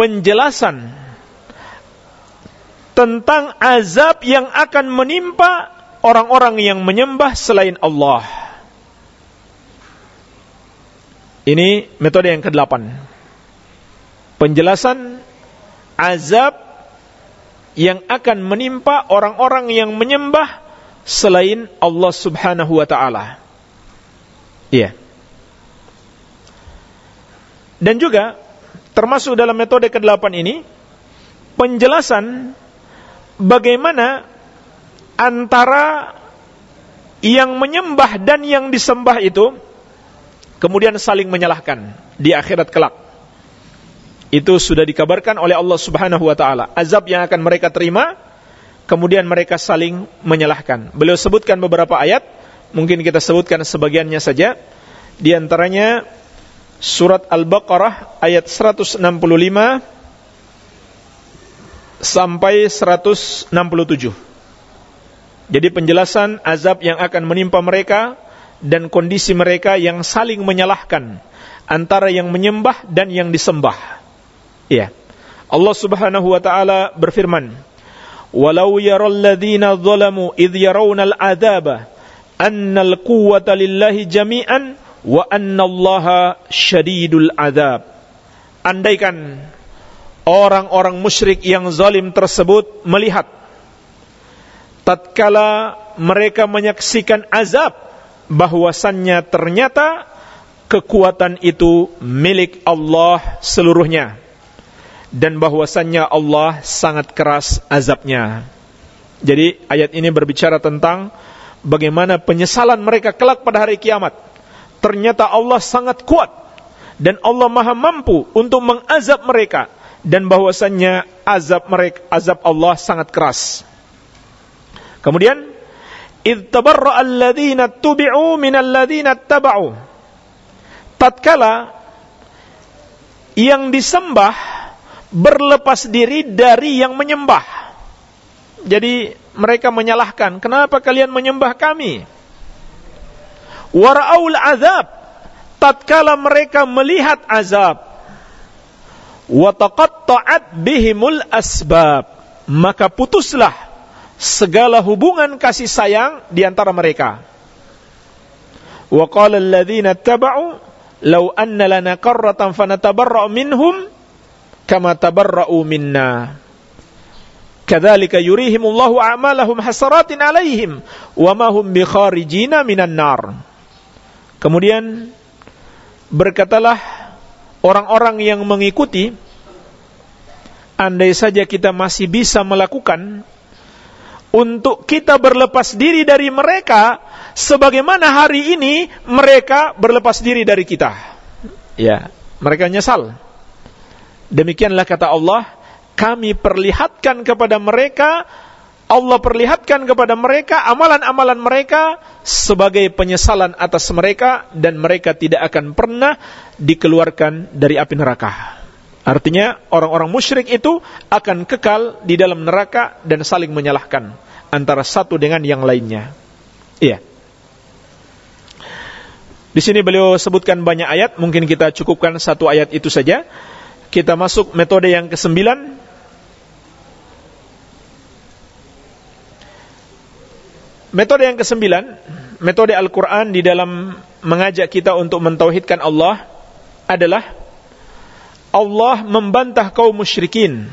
Penjelasan tentang azab yang akan menimpa orang-orang yang menyembah selain Allah. Ini metode yang kedelapan. Penjelasan azab yang akan menimpa orang-orang yang menyembah selain Allah Subhanahu wa taala. Iya. Dan juga termasuk dalam metode kedelapan ini penjelasan bagaimana antara yang menyembah dan yang disembah itu kemudian saling menyalahkan di akhirat kelak. Itu sudah dikabarkan oleh Allah Subhanahu wa taala. Azab yang akan mereka terima kemudian mereka saling menyalahkan. Beliau sebutkan beberapa ayat, mungkin kita sebutkan sebagiannya saja. Di antaranya surat Al-Baqarah ayat 165 sampai 167. Jadi penjelasan azab yang akan menimpa mereka dan kondisi mereka yang saling menyalahkan antara yang menyembah dan yang disembah. Ya. Allah Subhanahu wa taala berfirman, "Walau yaral ladzina zalamu idh yarawna al-'adzaba anna al-quwwata lillahi jami'an wa anna Allaha syadidul 'adzab." Andaikan orang-orang musyrik yang zalim tersebut melihat tatkala mereka menyaksikan azab bahwasannya ternyata kekuatan itu milik Allah seluruhnya dan bahwasannya Allah sangat keras azabnya. Jadi ayat ini berbicara tentang bagaimana penyesalan mereka kelak pada hari kiamat. Ternyata Allah sangat kuat dan Allah Maha mampu untuk mengazab mereka dan bahwasannya azab mereka azab Allah sangat keras. Kemudian id tabarra alladziina tubi'u minal ladziina taba'u. Tatkala yang disembah berlepas diri dari yang menyembah. Jadi mereka menyalahkan, kenapa kalian menyembah kami? Wara'aul azab tatkala mereka melihat azab wa taqatta'at bihimul asbab maka putuslah segala hubungan kasih sayang di antara mereka. Wa qala alladhina taba'u law anna lana qarratan fanatabarra' minhum kama tabarra'u minna. Kadzalika yurihimullahu a'malahum hasaratin 'alaihim wa bikharijina minan nar. Kemudian berkatalah orang-orang yang mengikuti andai saja kita masih bisa melakukan untuk kita berlepas diri dari mereka sebagaimana hari ini mereka berlepas diri dari kita ya mereka nyesal demikianlah kata Allah kami perlihatkan kepada mereka Allah perlihatkan kepada mereka amalan-amalan mereka sebagai penyesalan atas mereka dan mereka tidak akan pernah dikeluarkan dari api neraka. Artinya orang-orang musyrik itu akan kekal di dalam neraka dan saling menyalahkan antara satu dengan yang lainnya. Iya. Di sini beliau sebutkan banyak ayat, mungkin kita cukupkan satu ayat itu saja. Kita masuk metode yang kesembilan Metode yang kesembilan, metode Al-Quran di dalam mengajak kita untuk mentauhidkan Allah adalah Allah membantah kaum musyrikin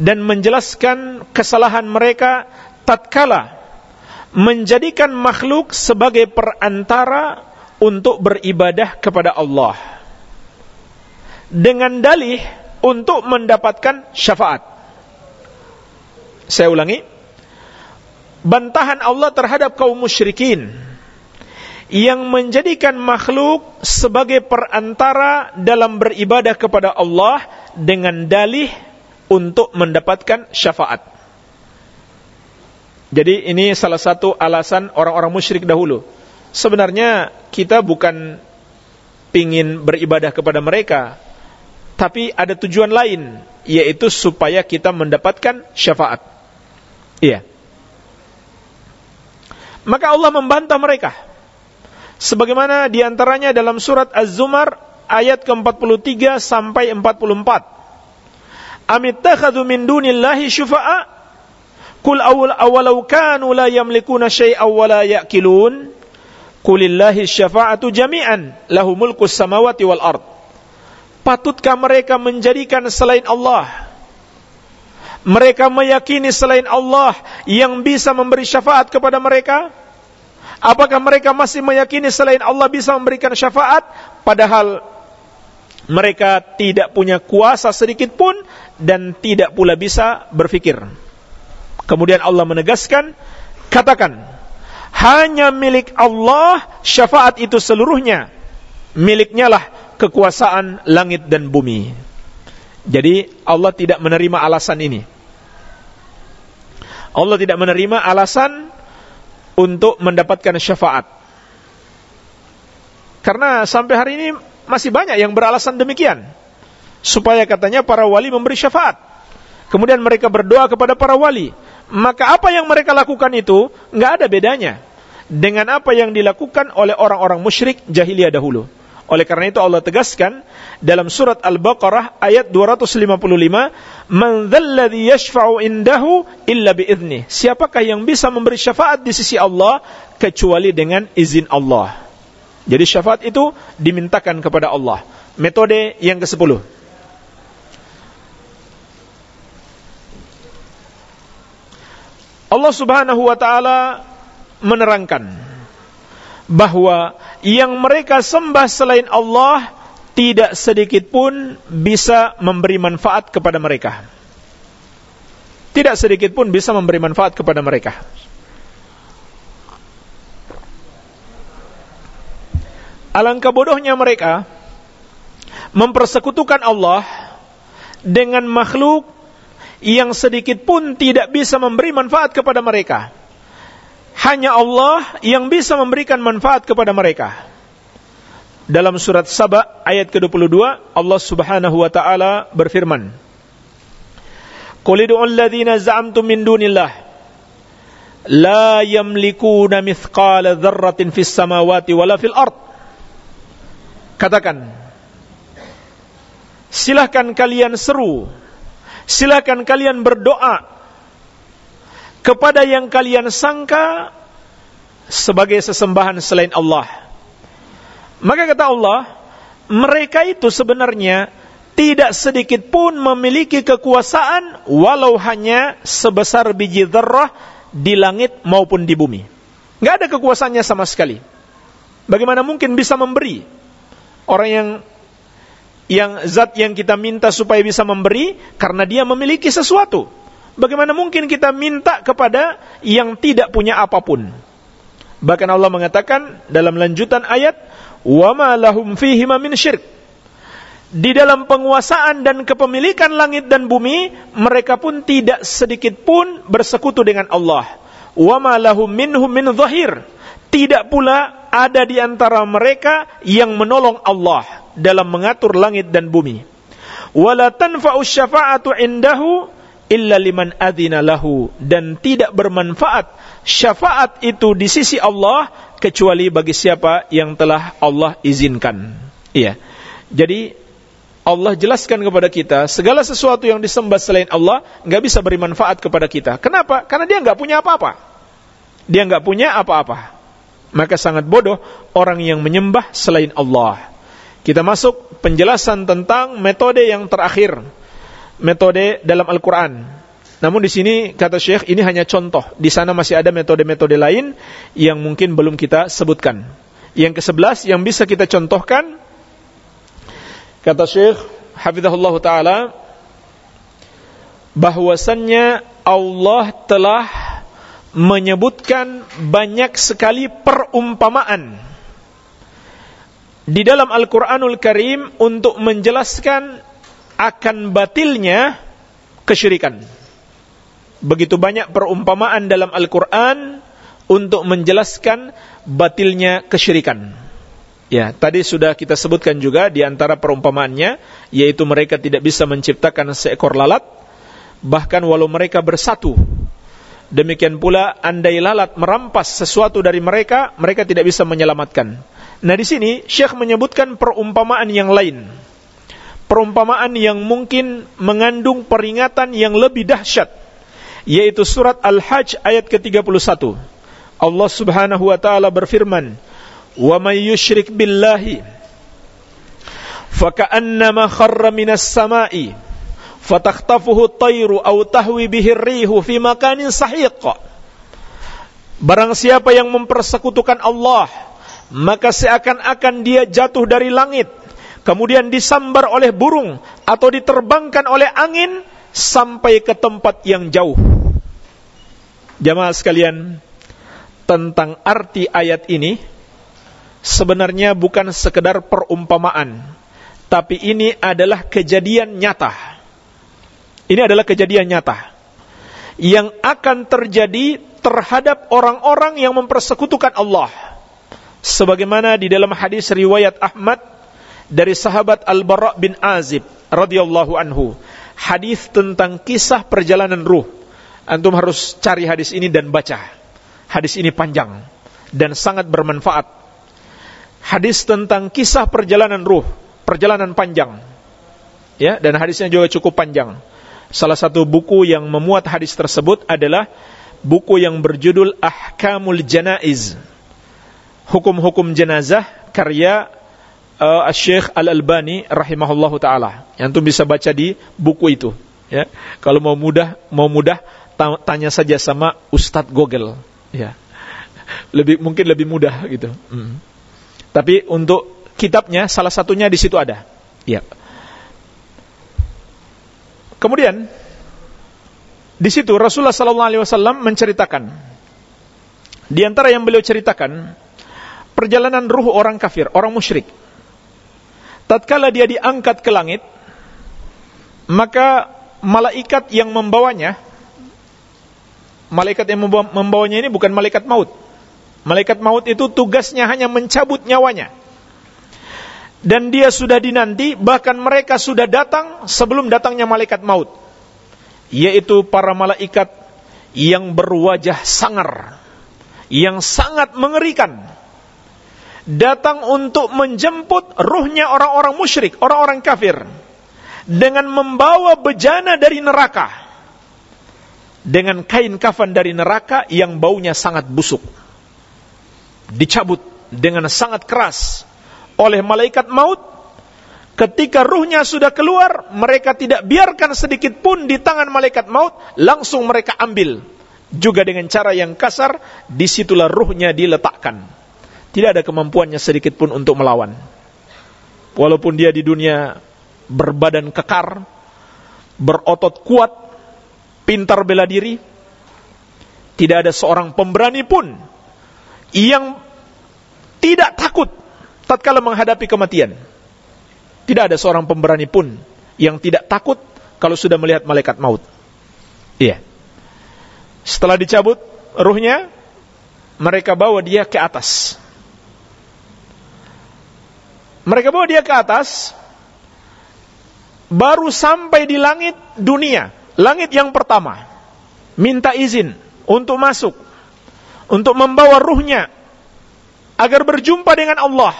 dan menjelaskan kesalahan mereka tatkala menjadikan makhluk sebagai perantara untuk beribadah kepada Allah dengan dalih untuk mendapatkan syafaat. Saya ulangi, bantahan Allah terhadap kaum musyrikin yang menjadikan makhluk sebagai perantara dalam beribadah kepada Allah dengan dalih untuk mendapatkan syafaat. Jadi ini salah satu alasan orang-orang musyrik dahulu. Sebenarnya kita bukan pingin beribadah kepada mereka, tapi ada tujuan lain, yaitu supaya kita mendapatkan syafaat. Iya. Maka Allah membantah mereka. Sebagaimana di antaranya dalam surat Az-Zumar ayat ke-43 sampai 44. Amittakhadhu min dunillahi syufa'a? Kul awal awalau kanu la yamlikuna syai'aw wa la ya'kilun. Kulillahi syafa'atu jami'an lahu mulkus samawati wal ard. Patutkah mereka menjadikan selain Allah mereka meyakini selain Allah yang bisa memberi syafaat kepada mereka? Apakah mereka masih meyakini selain Allah bisa memberikan syafaat padahal mereka tidak punya kuasa sedikit pun dan tidak pula bisa berfikir. Kemudian Allah menegaskan, katakan, hanya milik Allah syafaat itu seluruhnya. Miliknya lah kekuasaan langit dan bumi. Jadi Allah tidak menerima alasan ini. Allah tidak menerima alasan untuk mendapatkan syafaat. Karena sampai hari ini masih banyak yang beralasan demikian. Supaya katanya para wali memberi syafaat. Kemudian mereka berdoa kepada para wali. Maka apa yang mereka lakukan itu nggak ada bedanya dengan apa yang dilakukan oleh orang-orang musyrik jahiliyah dahulu. Oleh karena itu Allah tegaskan dalam surat Al-Baqarah ayat 255, "Man dzalladzi yashfa'u indahu illa bi'idznih." Siapakah yang bisa memberi syafaat di sisi Allah kecuali dengan izin Allah? Jadi syafaat itu dimintakan kepada Allah. Metode yang ke-10. Allah Subhanahu wa taala menerangkan bahwa yang mereka sembah selain Allah tidak sedikit pun bisa memberi manfaat kepada mereka. Tidak sedikit pun bisa memberi manfaat kepada mereka. Alangkah bodohnya mereka mempersekutukan Allah dengan makhluk yang sedikit pun tidak bisa memberi manfaat kepada mereka. Hanya Allah yang bisa memberikan manfaat kepada mereka. Dalam surat Saba ayat ke-22 Allah Subhanahu wa taala berfirman Qul ud'u alladhina za'amtum min dunillah la yamlikuna mithqala dzarratin fis samawati wala fil ard Katakan Silahkan kalian seru Silahkan kalian berdoa kepada yang kalian sangka sebagai sesembahan selain Allah. Maka kata Allah, mereka itu sebenarnya tidak sedikit pun memiliki kekuasaan walau hanya sebesar biji zarrah di langit maupun di bumi. Nggak ada kekuasaannya sama sekali. Bagaimana mungkin bisa memberi? Orang yang yang zat yang kita minta supaya bisa memberi karena dia memiliki sesuatu. Bagaimana mungkin kita minta kepada yang tidak punya apa pun? Bahkan Allah mengatakan dalam lanjutan ayat, "Wa ma lahum fihi min syirk." Di dalam penguasaan dan kepemilikan langit dan bumi, mereka pun tidak sedikit pun bersekutu dengan Allah. Ma lahum minhum min zahir. Tidak pula ada di antara mereka yang menolong Allah dalam mengatur langit dan bumi. Wala tanfa'u syafa'atu indahu illa liman adzina lahu dan tidak bermanfaat syafaat itu di sisi Allah kecuali bagi siapa yang telah Allah izinkan. Iya. Jadi Allah jelaskan kepada kita segala sesuatu yang disembah selain Allah nggak bisa beri manfaat kepada kita. Kenapa? Karena dia nggak punya apa-apa. Dia nggak punya apa-apa. Maka sangat bodoh orang yang menyembah selain Allah. Kita masuk penjelasan tentang metode yang terakhir. Metode dalam Al-Quran. Namun di sini kata Syekh ini hanya contoh. Di sana masih ada metode-metode lain yang mungkin belum kita sebutkan. Yang ke sebelas yang bisa kita contohkan kata Syekh Hafizahullah taala bahwasannya Allah telah menyebutkan banyak sekali perumpamaan di dalam Al-Quranul Karim untuk menjelaskan akan batilnya kesyirikan. Begitu banyak perumpamaan dalam Al-Quran untuk menjelaskan batilnya kesyirikan. Ya, tadi sudah kita sebutkan juga di antara perumpamaannya, yaitu mereka tidak bisa menciptakan seekor lalat, bahkan walau mereka bersatu. Demikian pula andai lalat merampas sesuatu dari mereka, mereka tidak bisa menyelamatkan. Nah di sini Syekh menyebutkan perumpamaan yang lain perumpamaan yang mungkin mengandung peringatan yang lebih dahsyat yaitu surat Al-Hajj ayat ke-31. Allah Subhanahu wa taala berfirman, "Wa may yushrik billahi faka'annama kharra minas sama'i fatakhtafuhu at-tayru aw tahwi bihi ar-rihu fi makanin sahiq." Barang siapa yang mempersekutukan Allah, maka seakan-akan dia jatuh dari langit kemudian disambar oleh burung atau diterbangkan oleh angin sampai ke tempat yang jauh. Jamaah sekalian, tentang arti ayat ini sebenarnya bukan sekedar perumpamaan, tapi ini adalah kejadian nyata. Ini adalah kejadian nyata yang akan terjadi terhadap orang-orang yang mempersekutukan Allah sebagaimana di dalam hadis riwayat Ahmad dari sahabat Al-Bara bin Azib radhiyallahu anhu hadis tentang kisah perjalanan ruh. Antum harus cari hadis ini dan baca. Hadis ini panjang dan sangat bermanfaat. Hadis tentang kisah perjalanan ruh perjalanan panjang. Ya dan hadisnya juga cukup panjang. Salah satu buku yang memuat hadis tersebut adalah buku yang berjudul Ahkamul Janaiz. Hukum-hukum jenazah karya uh, Syekh Al-Albani rahimahullahu taala. Yang tuh bisa baca di buku itu, ya. Kalau mau mudah, mau mudah tanya saja sama Ustadz Google, ya. Lebih mungkin lebih mudah gitu. Hmm. Tapi untuk kitabnya salah satunya di situ ada. Ya. Kemudian di situ Rasulullah sallallahu alaihi wasallam menceritakan di antara yang beliau ceritakan perjalanan ruh orang kafir, orang musyrik. Tatkala dia diangkat ke langit maka malaikat yang membawanya malaikat yang membawanya ini bukan malaikat maut. Malaikat maut itu tugasnya hanya mencabut nyawanya. Dan dia sudah dinanti bahkan mereka sudah datang sebelum datangnya malaikat maut. Yaitu para malaikat yang berwajah sangar yang sangat mengerikan datang untuk menjemput ruhnya orang-orang musyrik, orang-orang kafir dengan membawa bejana dari neraka dengan kain kafan dari neraka yang baunya sangat busuk dicabut dengan sangat keras oleh malaikat maut. Ketika ruhnya sudah keluar mereka tidak biarkan sedikit pun di tangan malaikat maut langsung mereka ambil juga dengan cara yang kasar di situlah ruhnya diletakkan tidak ada kemampuannya sedikit pun untuk melawan. Walaupun dia di dunia berbadan kekar, berotot kuat, pintar bela diri, tidak ada seorang pemberani pun yang tidak takut tatkala menghadapi kematian. Tidak ada seorang pemberani pun yang tidak takut kalau sudah melihat malaikat maut. Iya. Setelah dicabut ruhnya, mereka bawa dia ke atas. Mereka bawa dia ke atas, baru sampai di langit dunia, langit yang pertama. Minta izin untuk masuk, untuk membawa ruhnya, agar berjumpa dengan Allah.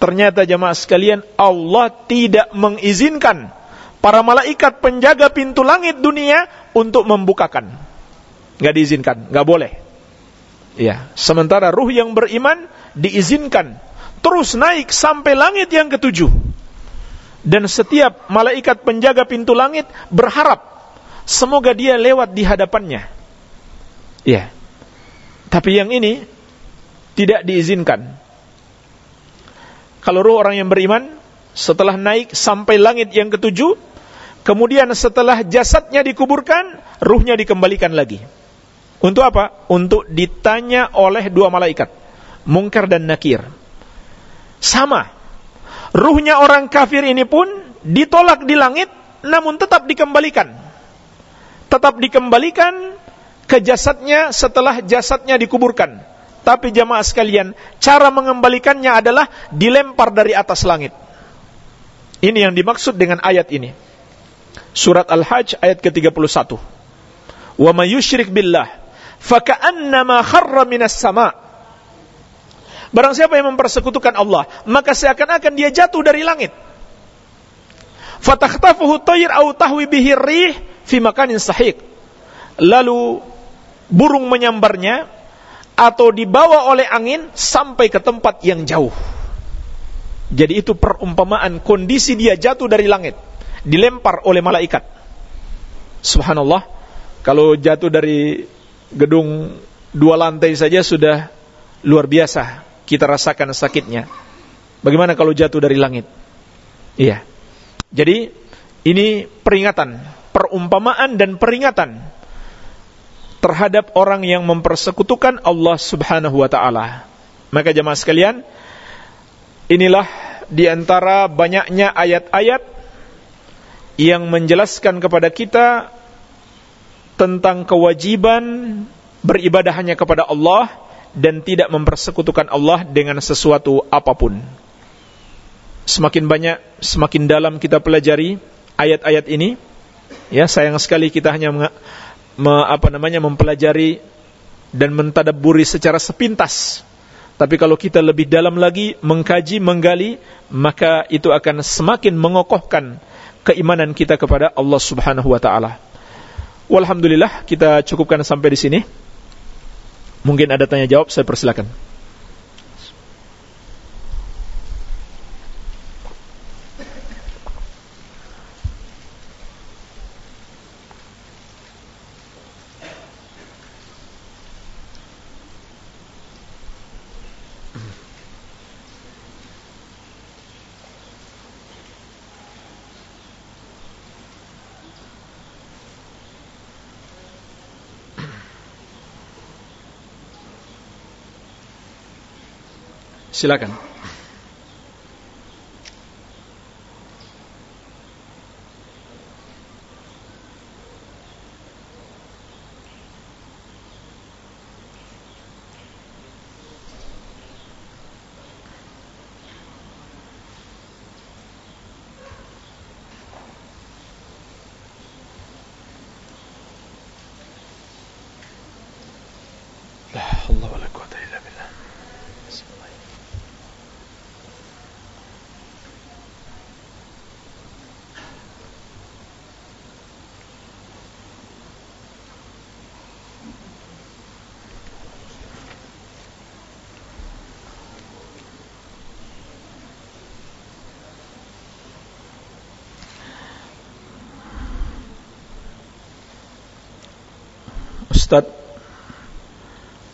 Ternyata jemaah sekalian, Allah tidak mengizinkan para malaikat penjaga pintu langit dunia untuk membukakan. Gak diizinkan, gak boleh. Ya, sementara ruh yang beriman diizinkan terus naik sampai langit yang ketujuh. Dan setiap malaikat penjaga pintu langit berharap semoga dia lewat di hadapannya. Ya. Tapi yang ini tidak diizinkan. Kalau ruh orang yang beriman setelah naik sampai langit yang ketujuh, kemudian setelah jasadnya dikuburkan, ruhnya dikembalikan lagi. Untuk apa? Untuk ditanya oleh dua malaikat, Mungkar dan Nakir sama. Ruhnya orang kafir ini pun ditolak di langit, namun tetap dikembalikan. Tetap dikembalikan ke jasadnya setelah jasadnya dikuburkan. Tapi jamaah sekalian, cara mengembalikannya adalah dilempar dari atas langit. Ini yang dimaksud dengan ayat ini. Surat Al-Hajj ayat ke-31. Wa yusyrik billah faka'annama kharra minas sama' Barang siapa yang mempersekutukan Allah, maka seakan-akan dia jatuh dari langit. Fatakhtafuhu tayr au tahwi bihi rih fi makanin sahih. Lalu burung menyambarnya atau dibawa oleh angin sampai ke tempat yang jauh. Jadi itu perumpamaan kondisi dia jatuh dari langit, dilempar oleh malaikat. Subhanallah, kalau jatuh dari gedung dua lantai saja sudah luar biasa kita rasakan sakitnya. Bagaimana kalau jatuh dari langit? Iya. Jadi ini peringatan, perumpamaan dan peringatan terhadap orang yang mempersekutukan Allah Subhanahu wa taala. Maka jemaah sekalian, inilah di antara banyaknya ayat-ayat yang menjelaskan kepada kita tentang kewajiban beribadah hanya kepada Allah dan tidak mempersekutukan Allah dengan sesuatu apa pun. Semakin banyak, semakin dalam kita pelajari ayat-ayat ini, ya sayang sekali kita hanya me, apa namanya mempelajari dan mentadaburi secara sepintas. Tapi kalau kita lebih dalam lagi mengkaji, menggali, maka itu akan semakin mengokohkan keimanan kita kepada Allah Subhanahu wa taala. Walhamdulillah kita cukupkan sampai di sini. Mungkin ada tanya jawab, saya persilakan. Silakan.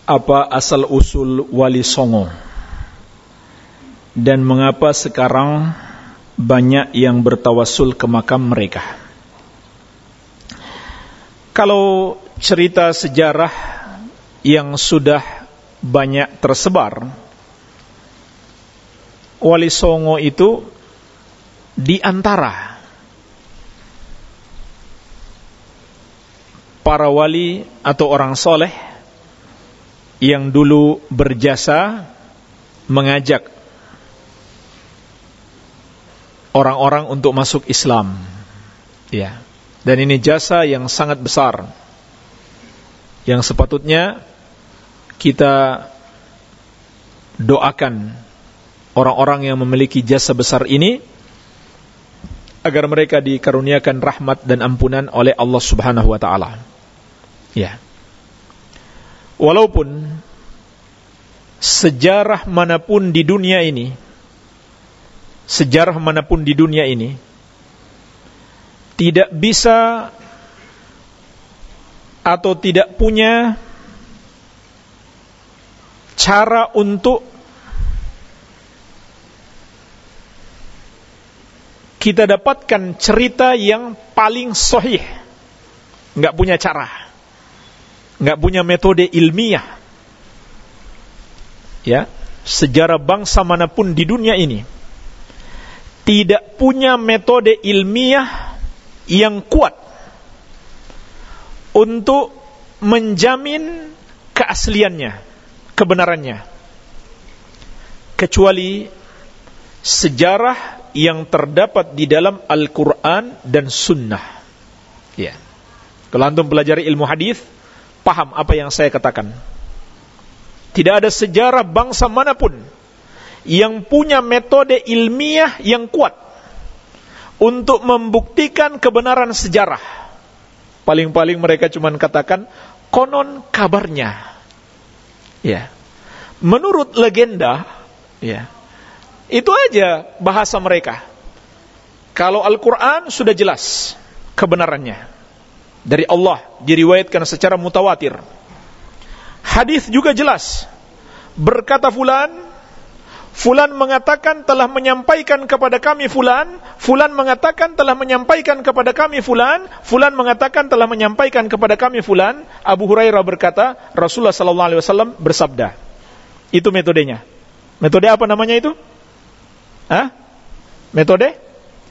Apa asal usul wali songo? Dan mengapa sekarang banyak yang bertawasul ke makam mereka? Kalau cerita sejarah yang sudah banyak tersebar wali songo itu di antara para wali atau orang soleh yang dulu berjasa mengajak orang-orang untuk masuk Islam. Ya. Dan ini jasa yang sangat besar. Yang sepatutnya kita doakan orang-orang yang memiliki jasa besar ini agar mereka dikaruniakan rahmat dan ampunan oleh Allah Subhanahu wa taala. Ya. Walaupun sejarah mana pun di dunia ini sejarah mana pun di dunia ini tidak bisa atau tidak punya cara untuk kita dapatkan cerita yang paling sahih. Enggak punya cara nggak punya metode ilmiah. Ya, sejarah bangsa mana pun di dunia ini tidak punya metode ilmiah yang kuat untuk menjamin keasliannya, kebenarannya. Kecuali sejarah yang terdapat di dalam Al-Quran dan Sunnah. Ya. Kalau antum pelajari ilmu hadis, paham apa yang saya katakan. Tidak ada sejarah bangsa mana pun yang punya metode ilmiah yang kuat untuk membuktikan kebenaran sejarah. Paling-paling mereka cuma katakan konon kabarnya. Ya. Menurut legenda, ya. Itu aja bahasa mereka. Kalau Al-Qur'an sudah jelas kebenarannya dari Allah diriwayatkan secara mutawatir. Hadis juga jelas. Berkata fulan, fulan mengatakan telah menyampaikan kepada kami fulan, fulan mengatakan telah menyampaikan kepada kami fulan, fulan mengatakan telah menyampaikan kepada kami fulan. Abu Hurairah berkata, Rasulullah sallallahu alaihi wasallam bersabda. Itu metodenya. Metode apa namanya itu? Hah? Metode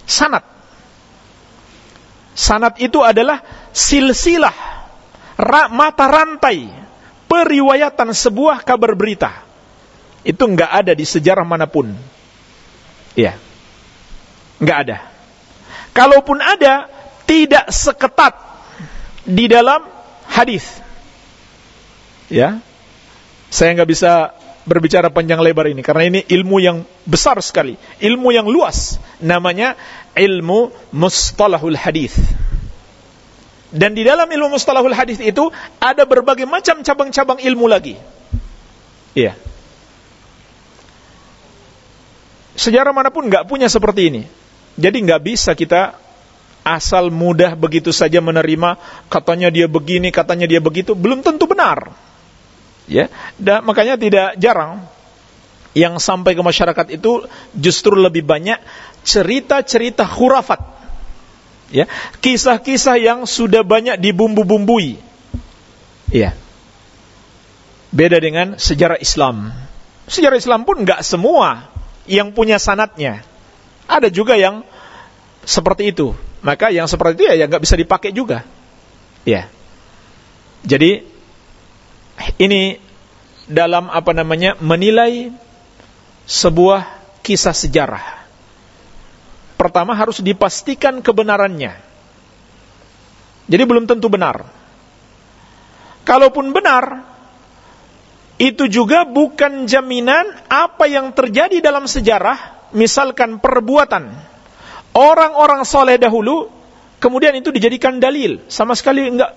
sanat. Sanat itu adalah silsilah mata rantai periwayatan sebuah kabar berita. Itu enggak ada di sejarah mana pun. Ya. Enggak ada. Kalaupun ada, tidak seketat di dalam hadis. Ya. Saya enggak bisa berbicara panjang lebar ini karena ini ilmu yang besar sekali, ilmu yang luas. Namanya ilmu mustalahul hadis. Dan di dalam ilmu mustalahul hadis itu ada berbagai macam cabang-cabang ilmu lagi. Iya. Sejarah mana pun nggak punya seperti ini. Jadi nggak bisa kita asal mudah begitu saja menerima katanya dia begini, katanya dia begitu, belum tentu benar ya dan makanya tidak jarang yang sampai ke masyarakat itu justru lebih banyak cerita-cerita khurafat. Ya kisah-kisah yang sudah banyak dibumbu-bumbui. Ya. Beda dengan sejarah Islam. Sejarah Islam pun nggak semua yang punya sanatnya. Ada juga yang seperti itu. Maka yang seperti itu ya nggak bisa dipakai juga. Ya. Jadi ini dalam apa namanya menilai sebuah kisah sejarah. Pertama harus dipastikan kebenarannya. Jadi belum tentu benar. Kalaupun benar, itu juga bukan jaminan apa yang terjadi dalam sejarah, misalkan perbuatan orang-orang soleh dahulu, kemudian itu dijadikan dalil, sama sekali enggak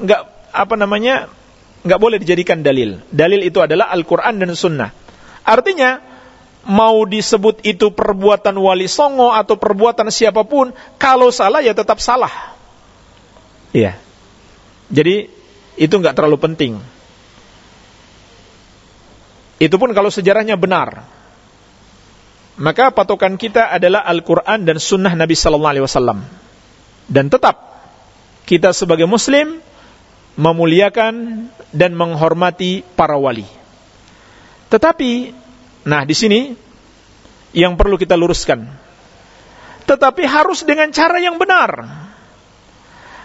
enggak apa namanya enggak boleh dijadikan dalil. Dalil itu adalah Al-Quran dan Sunnah. Artinya, mau disebut itu perbuatan wali songo atau perbuatan siapa pun, kalau salah ya tetap salah. Iya. Jadi itu nggak terlalu penting. Itu pun kalau sejarahnya benar. Maka patokan kita adalah Al-Quran dan Sunnah Nabi Sallallahu Alaihi Wasallam. Dan tetap kita sebagai Muslim memuliakan dan menghormati para wali. Tetapi, nah di sini yang perlu kita luruskan. Tetapi harus dengan cara yang benar.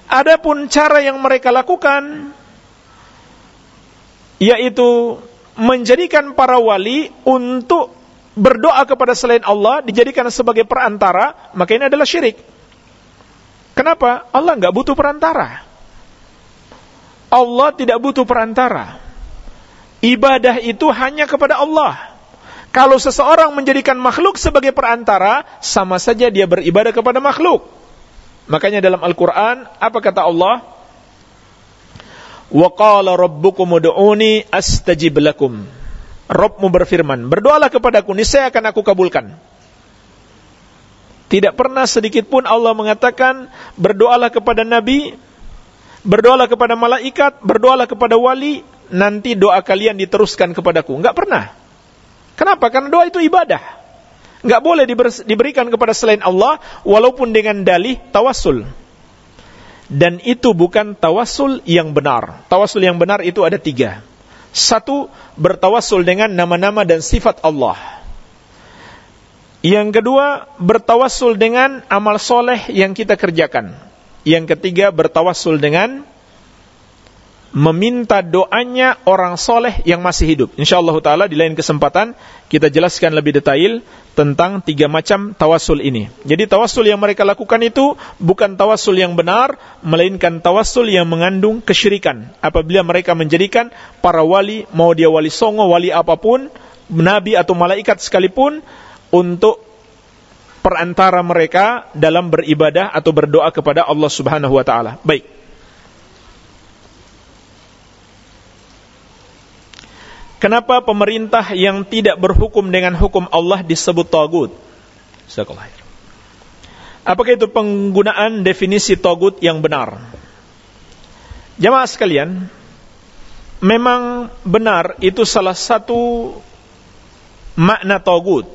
Adapun cara yang mereka lakukan yaitu menjadikan para wali untuk berdoa kepada selain Allah dijadikan sebagai perantara, maka ini adalah syirik. Kenapa? Allah nggak butuh perantara. Allah tidak butuh perantara. Ibadah itu hanya kepada Allah. Kalau seseorang menjadikan makhluk sebagai perantara, sama saja dia beribadah kepada makhluk. Makanya dalam Al-Quran, apa kata Allah? Qala rabbukum ud'uni astajib lakum. Rabbmu berfirman, berdoalah kepadaku, niscaya akan aku kabulkan. Tidak pernah sedikit pun Allah mengatakan, berdoalah kepada Nabi, berdoalah kepada malaikat, berdoalah kepada wali, nanti doa kalian diteruskan kepadaku. Enggak pernah. Kenapa? Karena doa itu ibadah nggak boleh diberikan kepada selain Allah walaupun dengan dalih tawassul. Dan itu bukan tawassul yang benar. Tawassul yang benar itu ada tiga. Satu, bertawassul dengan nama-nama dan sifat Allah. Yang kedua, bertawassul dengan amal soleh yang kita kerjakan. Yang ketiga, bertawassul dengan meminta doanya orang soleh yang masih hidup. InsyaAllah ta'ala di lain kesempatan kita jelaskan lebih detail tentang tiga macam tawasul ini. Jadi tawasul yang mereka lakukan itu bukan tawasul yang benar, melainkan tawasul yang mengandung kesyirikan. Apabila mereka menjadikan para wali, mau dia wali songo, wali apa pun, nabi atau malaikat sekalipun, untuk perantara mereka dalam beribadah atau berdoa kepada Allah Subhanahu wa taala. Baik. Kenapa pemerintah yang tidak berhukum dengan hukum Allah disebut togut? Apakah itu penggunaan definisi togut yang benar? Jamaah sekalian, memang benar itu salah satu makna togut.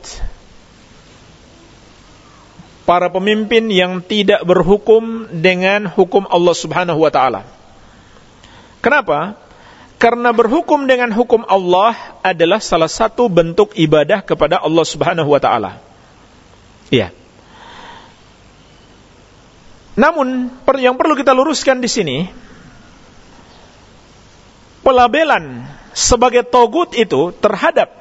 Para pemimpin yang tidak berhukum dengan hukum Allah Subhanahu wa taala. Kenapa? Karena berhukum dengan hukum Allah adalah salah satu bentuk ibadah kepada Allah Subhanahu wa taala. Iya. Namun yang perlu kita luruskan di sini pelabelan sebagai togut itu terhadap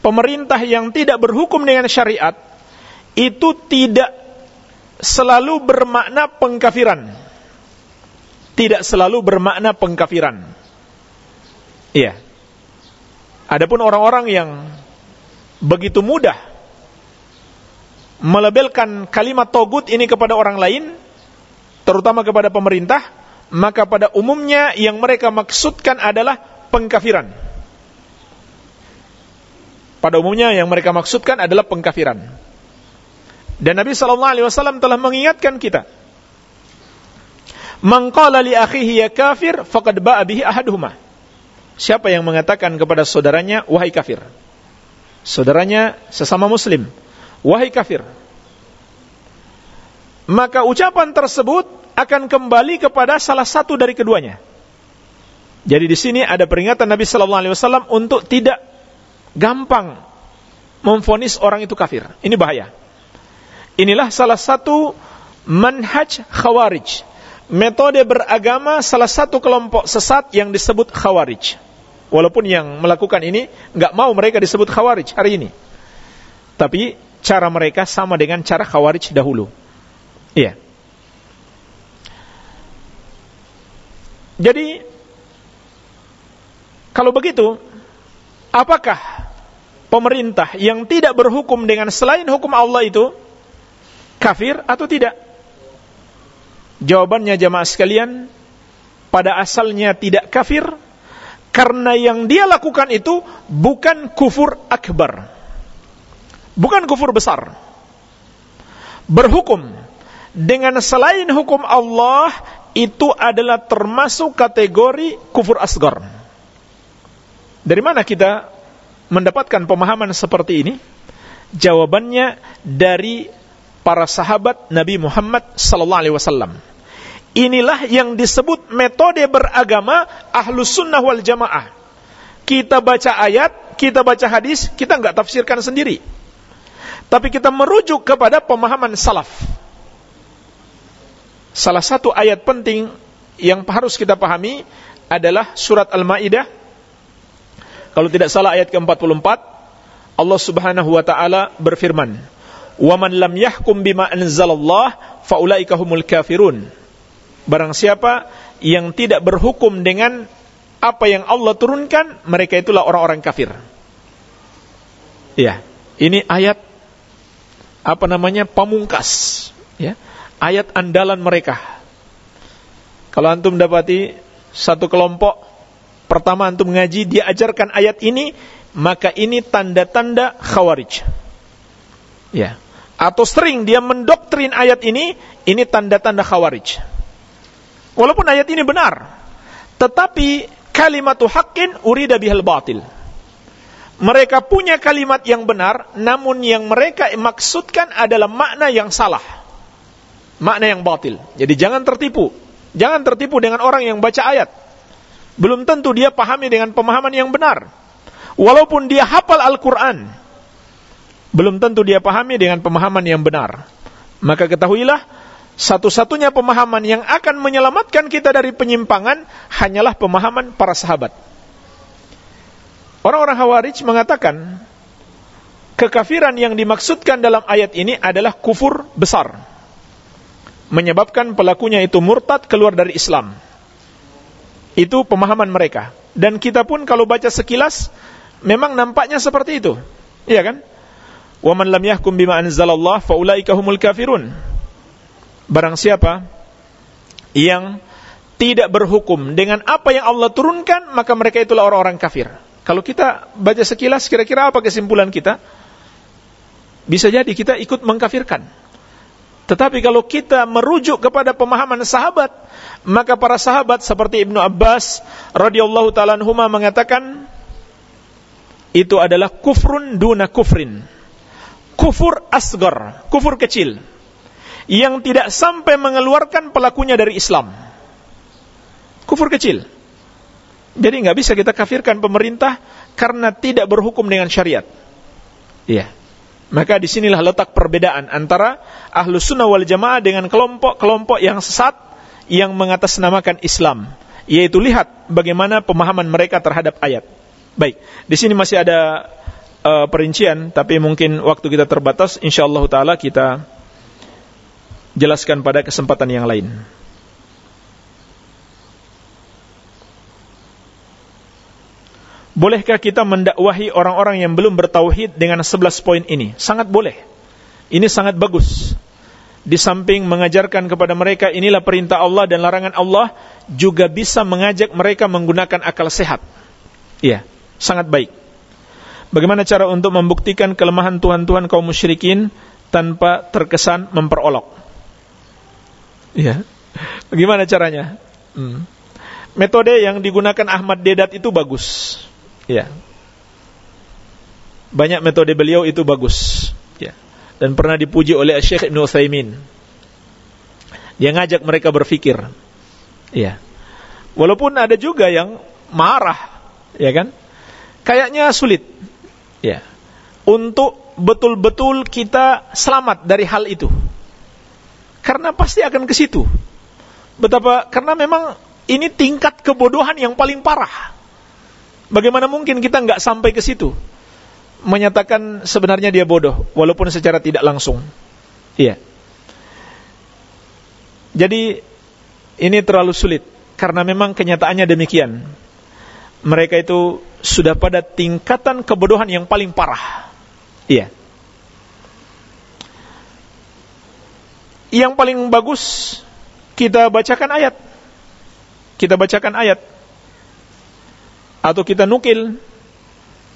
pemerintah yang tidak berhukum dengan syariat itu tidak selalu bermakna pengkafiran. Tidak selalu bermakna pengkafiran. Iya. Adapun orang-orang yang begitu mudah melabelkan kalimat togut ini kepada orang lain, terutama kepada pemerintah, maka pada umumnya yang mereka maksudkan adalah pengkafiran. Pada umumnya yang mereka maksudkan adalah pengkafiran. Dan Nabi sallallahu alaihi wasallam telah mengingatkan kita. Man qala li akhihi ya kafir faqad ba'a bihi ahaduhuma. Siapa yang mengatakan kepada saudaranya, wahai kafir. Saudaranya sesama muslim, wahai kafir. Maka ucapan tersebut akan kembali kepada salah satu dari keduanya. Jadi di sini ada peringatan Nabi Sallallahu Alaihi Wasallam untuk tidak gampang memfonis orang itu kafir. Ini bahaya. Inilah salah satu manhaj khawarij. Metode beragama salah satu kelompok sesat yang disebut khawarij. Walaupun yang melakukan ini nggak mau mereka disebut khawarij hari ini. Tapi cara mereka sama dengan cara khawarij dahulu. Iya. Jadi Kalau begitu, apakah pemerintah yang tidak berhukum dengan selain hukum Allah itu kafir atau tidak? Jawabannya jamaah sekalian, pada asalnya tidak kafir karena yang dia lakukan itu bukan kufur akbar. Bukan kufur besar. Berhukum dengan selain hukum Allah itu adalah termasuk kategori kufur asgar. Dari mana kita mendapatkan pemahaman seperti ini? Jawabannya dari para sahabat Nabi Muhammad sallallahu alaihi wasallam. Inilah yang disebut metode beragama ahlus sunnah wal jamaah. Kita baca ayat, kita baca hadis, kita nggak tafsirkan sendiri. Tapi kita merujuk kepada pemahaman salaf. Salah satu ayat penting yang harus kita pahami adalah surat Al-Maidah. Kalau tidak salah ayat ke-44, Allah Subhanahu wa taala berfirman, "Wa man lam yahkum bima anzalallah faulaika humul kafirun." Barang siapa yang tidak berhukum dengan apa yang Allah turunkan, mereka itulah orang-orang kafir. Ya, ini ayat apa namanya pamungkas, ya, ayat andalan mereka. Kalau antum dapati satu kelompok pertama antum ngaji dia ajarkan ayat ini, maka ini tanda-tanda khawarij. Ya. Atau sering dia mendoktrin ayat ini, ini tanda-tanda khawarij. Walaupun ayat ini benar, tetapi kalimatu haqqin urida bihal batil. Mereka punya kalimat yang benar, namun yang mereka maksudkan adalah makna yang salah. Makna yang batil. Jadi jangan tertipu. Jangan tertipu dengan orang yang baca ayat. Belum tentu dia pahami dengan pemahaman yang benar. Walaupun dia hafal Al-Quran. Belum tentu dia pahami dengan pemahaman yang benar. Maka ketahuilah, satu-satunya pemahaman yang akan menyelamatkan kita dari penyimpangan hanyalah pemahaman para sahabat. Orang-orang Khawarij mengatakan kekafiran yang dimaksudkan dalam ayat ini adalah kufur besar. Menyebabkan pelakunya itu murtad keluar dari Islam. Itu pemahaman mereka. Dan kita pun kalau baca sekilas memang nampaknya seperti itu. Iya kan? Wa man lam yahkum bima anzalallah faulaika humul kafirun barang siapa yang tidak berhukum dengan apa yang Allah turunkan, maka mereka itulah orang-orang kafir. Kalau kita baca sekilas, kira-kira apa kesimpulan kita? Bisa jadi kita ikut mengkafirkan. Tetapi kalau kita merujuk kepada pemahaman sahabat, maka para sahabat seperti Ibnu Abbas radhiyallahu taala mengatakan itu adalah kufrun duna kufrin. Kufur asgar, kufur kecil yang tidak sampai mengeluarkan pelakunya dari Islam. Kufur kecil. Jadi nggak bisa kita kafirkan pemerintah karena tidak berhukum dengan syariat. Iya. Maka di sinilah letak perbedaan antara ahlu sunnah wal jamaah dengan kelompok-kelompok yang sesat yang mengatasnamakan Islam. Yaitu lihat bagaimana pemahaman mereka terhadap ayat. Baik, di sini masih ada uh, perincian, tapi mungkin waktu kita terbatas. Insyaallah taala kita jelaskan pada kesempatan yang lain. Bolehkah kita mendakwahi orang-orang yang belum bertauhid dengan 11 poin ini? Sangat boleh. Ini sangat bagus. Di samping mengajarkan kepada mereka inilah perintah Allah dan larangan Allah, juga bisa mengajak mereka menggunakan akal sehat. Iya, sangat baik. Bagaimana cara untuk membuktikan kelemahan Tuhan-Tuhan kaum musyrikin tanpa terkesan memperolok? Ya. Bagaimana caranya? Hmm. Metode yang digunakan Ahmad Dedat itu bagus. Ya. Banyak metode beliau itu bagus. Ya. Dan pernah dipuji oleh Syekh Ibn Uthaymin. Dia ngajak mereka berfikir. Ya. Walaupun ada juga yang marah, ya kan? Kayaknya sulit. Ya. Untuk betul-betul kita selamat dari hal itu. Karena pasti akan ke situ. Betapa karena memang ini tingkat kebodohan yang paling parah. Bagaimana mungkin kita nggak sampai ke situ? Menyatakan sebenarnya dia bodoh, walaupun secara tidak langsung. Iya. Jadi ini terlalu sulit karena memang kenyataannya demikian. mereka itu sudah pada tingkatan kebodohan yang paling parah. Iya. Yang paling bagus kita bacakan ayat. Kita bacakan ayat. Atau kita nukil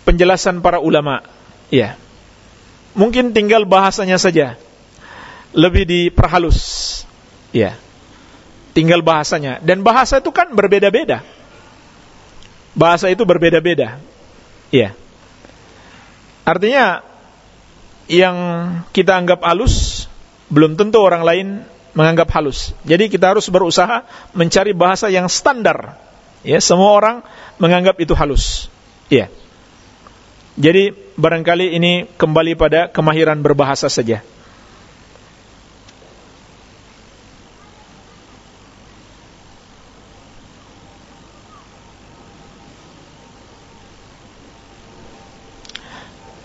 penjelasan para ulama. Iya. Mungkin tinggal bahasanya saja. Lebih diperhalus. Iya. Tinggal bahasanya. Dan bahasa itu kan berbeda-beda. Bahasa itu berbeda-beda. Iya. Artinya yang kita anggap halus belum tentu orang lain menganggap halus. Jadi kita harus berusaha mencari bahasa yang standar. Ya, semua orang menganggap itu halus. Ya. Jadi barangkali ini kembali pada kemahiran berbahasa saja.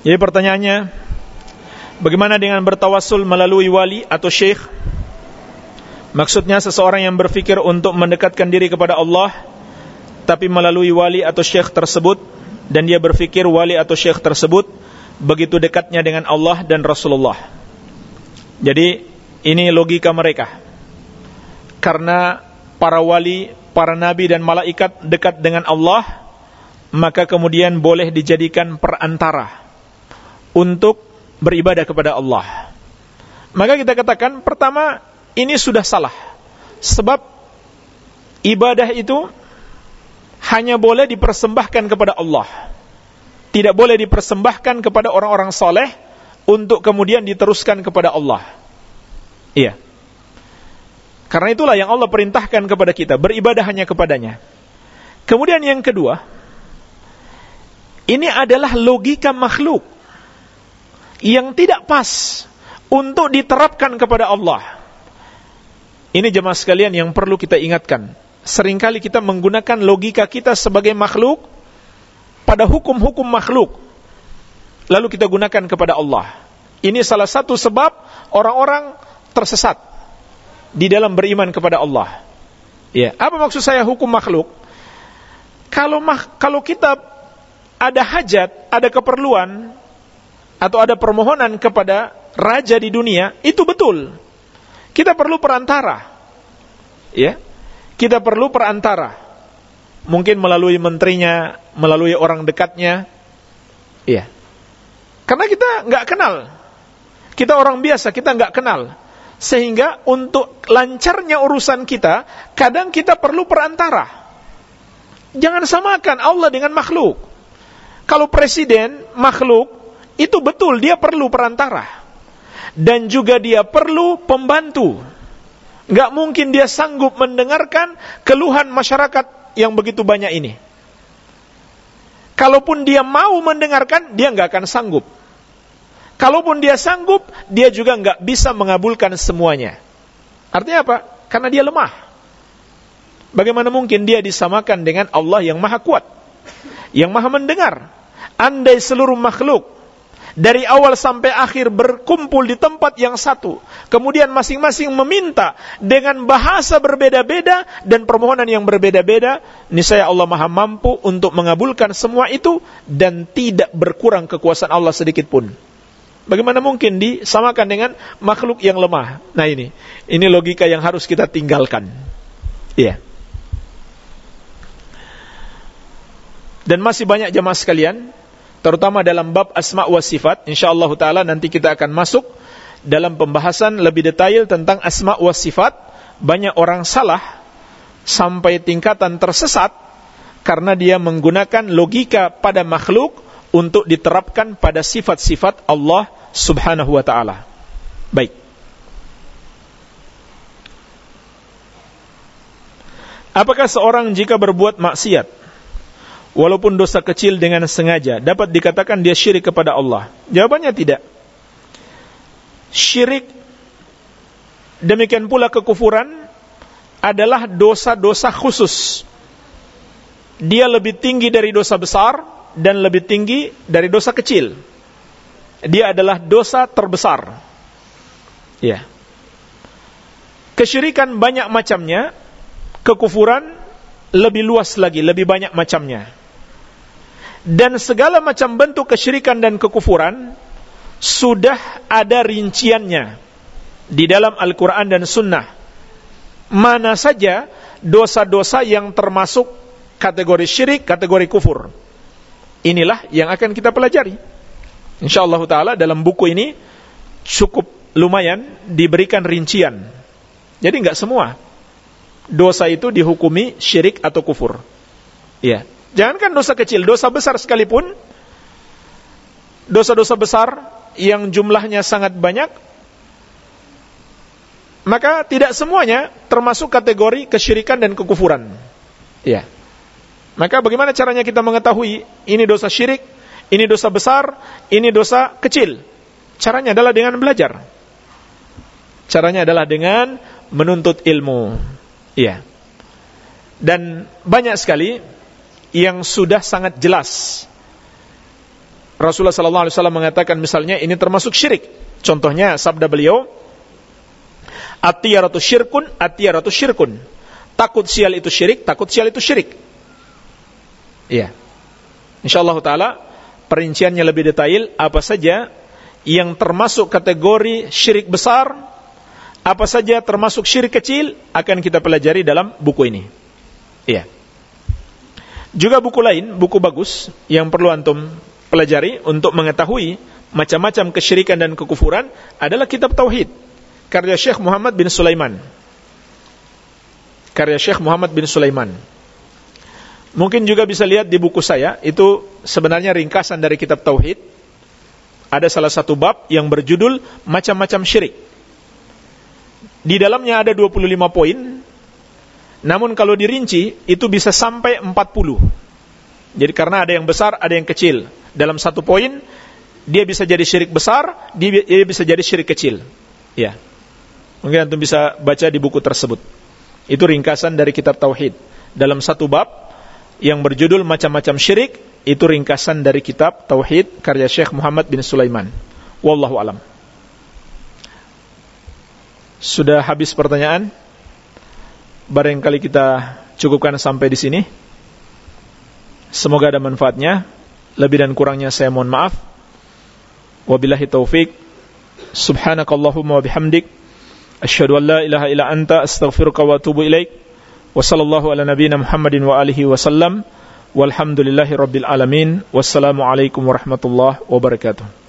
Jadi pertanyaannya, Bagaimana dengan bertawasul melalui wali atau syekh? Maksudnya seseorang yang berfikir untuk mendekatkan diri kepada Allah tapi melalui wali atau syekh tersebut dan dia berfikir wali atau syekh tersebut begitu dekatnya dengan Allah dan Rasulullah. Jadi ini logika mereka. Karena para wali, para nabi dan malaikat dekat dengan Allah, maka kemudian boleh dijadikan perantara untuk beribadah kepada Allah. Maka kita katakan pertama ini sudah salah. Sebab ibadah itu hanya boleh dipersembahkan kepada Allah. Tidak boleh dipersembahkan kepada orang-orang soleh untuk kemudian diteruskan kepada Allah. Iya. Karena itulah yang Allah perintahkan kepada kita, beribadah hanya kepadanya. Kemudian yang kedua, ini adalah logika makhluk yang tidak pas untuk diterapkan kepada Allah. Ini jemaah sekalian yang perlu kita ingatkan. Seringkali kita menggunakan logika kita sebagai makhluk pada hukum-hukum makhluk. Lalu kita gunakan kepada Allah. Ini salah satu sebab orang-orang tersesat di dalam beriman kepada Allah. Ya, apa maksud saya hukum makhluk? Kalau mah, kalau kita ada hajat, ada keperluan, atau ada permohonan kepada raja di dunia, itu betul. Kita perlu perantara. Ya. Kita perlu perantara. Mungkin melalui menterinya, melalui orang dekatnya. Ya. Karena kita nggak kenal. Kita orang biasa, kita nggak kenal. Sehingga untuk lancarnya urusan kita, kadang kita perlu perantara. Jangan samakan Allah dengan makhluk. Kalau presiden makhluk, itu betul dia perlu perantara. Dan juga dia perlu pembantu. Gak mungkin dia sanggup mendengarkan keluhan masyarakat yang begitu banyak ini. Kalaupun dia mau mendengarkan, dia nggak akan sanggup. Kalaupun dia sanggup, dia juga nggak bisa mengabulkan semuanya. Artinya apa? Karena dia lemah. Bagaimana mungkin dia disamakan dengan Allah yang maha kuat, yang maha mendengar? Andai seluruh makhluk dari awal sampai akhir berkumpul di tempat yang satu. Kemudian masing-masing meminta dengan bahasa berbeda-beda dan permohonan yang berbeda-beda. Niscaya Allah maha mampu untuk mengabulkan semua itu dan tidak berkurang kekuasaan Allah sedikit pun. Bagaimana mungkin disamakan dengan makhluk yang lemah? Nah ini, ini logika yang harus kita tinggalkan. Iya. Dan masih banyak jemaah sekalian terutama dalam bab asma wa sifat insyaallah taala nanti kita akan masuk dalam pembahasan lebih detail tentang asma wa sifat banyak orang salah sampai tingkatan tersesat karena dia menggunakan logika pada makhluk untuk diterapkan pada sifat-sifat Allah Subhanahu wa taala. Baik. Apakah seorang jika berbuat maksiat walaupun dosa kecil dengan sengaja dapat dikatakan dia syirik kepada Allah? Jawabannya tidak. Syirik demikian pula kekufuran adalah dosa-dosa khusus. Dia lebih tinggi dari dosa besar dan lebih tinggi dari dosa kecil. Dia adalah dosa terbesar. Ya. Kesyirikan banyak macamnya, kekufuran lebih luas lagi, lebih banyak macamnya. Dan segala macam bentuk kesyirikan dan kekufuran sudah ada rinciannya di dalam Al-Quran dan Sunnah. Mana saja dosa-dosa yang termasuk kategori syirik, kategori kufur. Inilah yang akan kita pelajari. InsyaAllah ta'ala dalam buku ini cukup lumayan diberikan rincian. Jadi enggak semua dosa itu dihukumi syirik atau kufur. Iya. Jangankan dosa kecil, dosa besar sekalipun, dosa-dosa besar yang jumlahnya sangat banyak, maka tidak semuanya termasuk kategori kesyirikan dan kekufuran. Iya. Maka bagaimana caranya kita mengetahui ini dosa syirik, ini dosa besar, ini dosa kecil? Caranya adalah dengan belajar. Caranya adalah dengan menuntut ilmu. Iya. Dan banyak sekali yang sudah sangat jelas. Rasulullah sallallahu alaihi wasallam mengatakan misalnya ini termasuk syirik. Contohnya sabda beliau, "Atiyaratu syirkun, atiyaratu syirkun." Takut sial itu syirik, takut sial itu syirik. Iya. Insyaallah taala perinciannya lebih detail apa saja yang termasuk kategori syirik besar, apa saja termasuk syirik kecil akan kita pelajari dalam buku ini. Iya. Juga buku lain, buku bagus yang perlu antum pelajari untuk mengetahui macam-macam kesyirikan dan kekufuran adalah kitab tauhid karya Syekh Muhammad bin Sulaiman. Karya Syekh Muhammad bin Sulaiman. Mungkin juga bisa lihat di buku saya, itu sebenarnya ringkasan dari kitab Tauhid. Ada salah satu bab yang berjudul Macam-macam Syirik. Di dalamnya ada 25 poin, namun kalau dirinci, itu bisa sampai 40. Jadi karena ada yang besar, ada yang kecil. Dalam satu poin, dia bisa jadi syirik besar, dia bisa jadi syirik kecil. Ya. Mungkin antum bisa baca di buku tersebut. Itu ringkasan dari kitab Tauhid. Dalam satu bab, yang berjudul macam-macam syirik itu ringkasan dari kitab Tauhid karya Syekh Muhammad bin Sulaiman. Wallahu alam. Sudah habis pertanyaan? Barangkali kita cukupkan sampai di sini. Semoga ada manfaatnya. Lebih dan kurangnya saya mohon maaf. Wabillahi taufik. Subhanakallahumma wa bihamdik. Asyhadu an la ilaha illa anta astaghfiruka wa atubu ilaik. Wassallallahu ala nabiyina Muhammadin wa alihi wasallam. Walhamdulillahi rabbil alamin. Wassalamualaikum warahmatullahi wabarakatuh.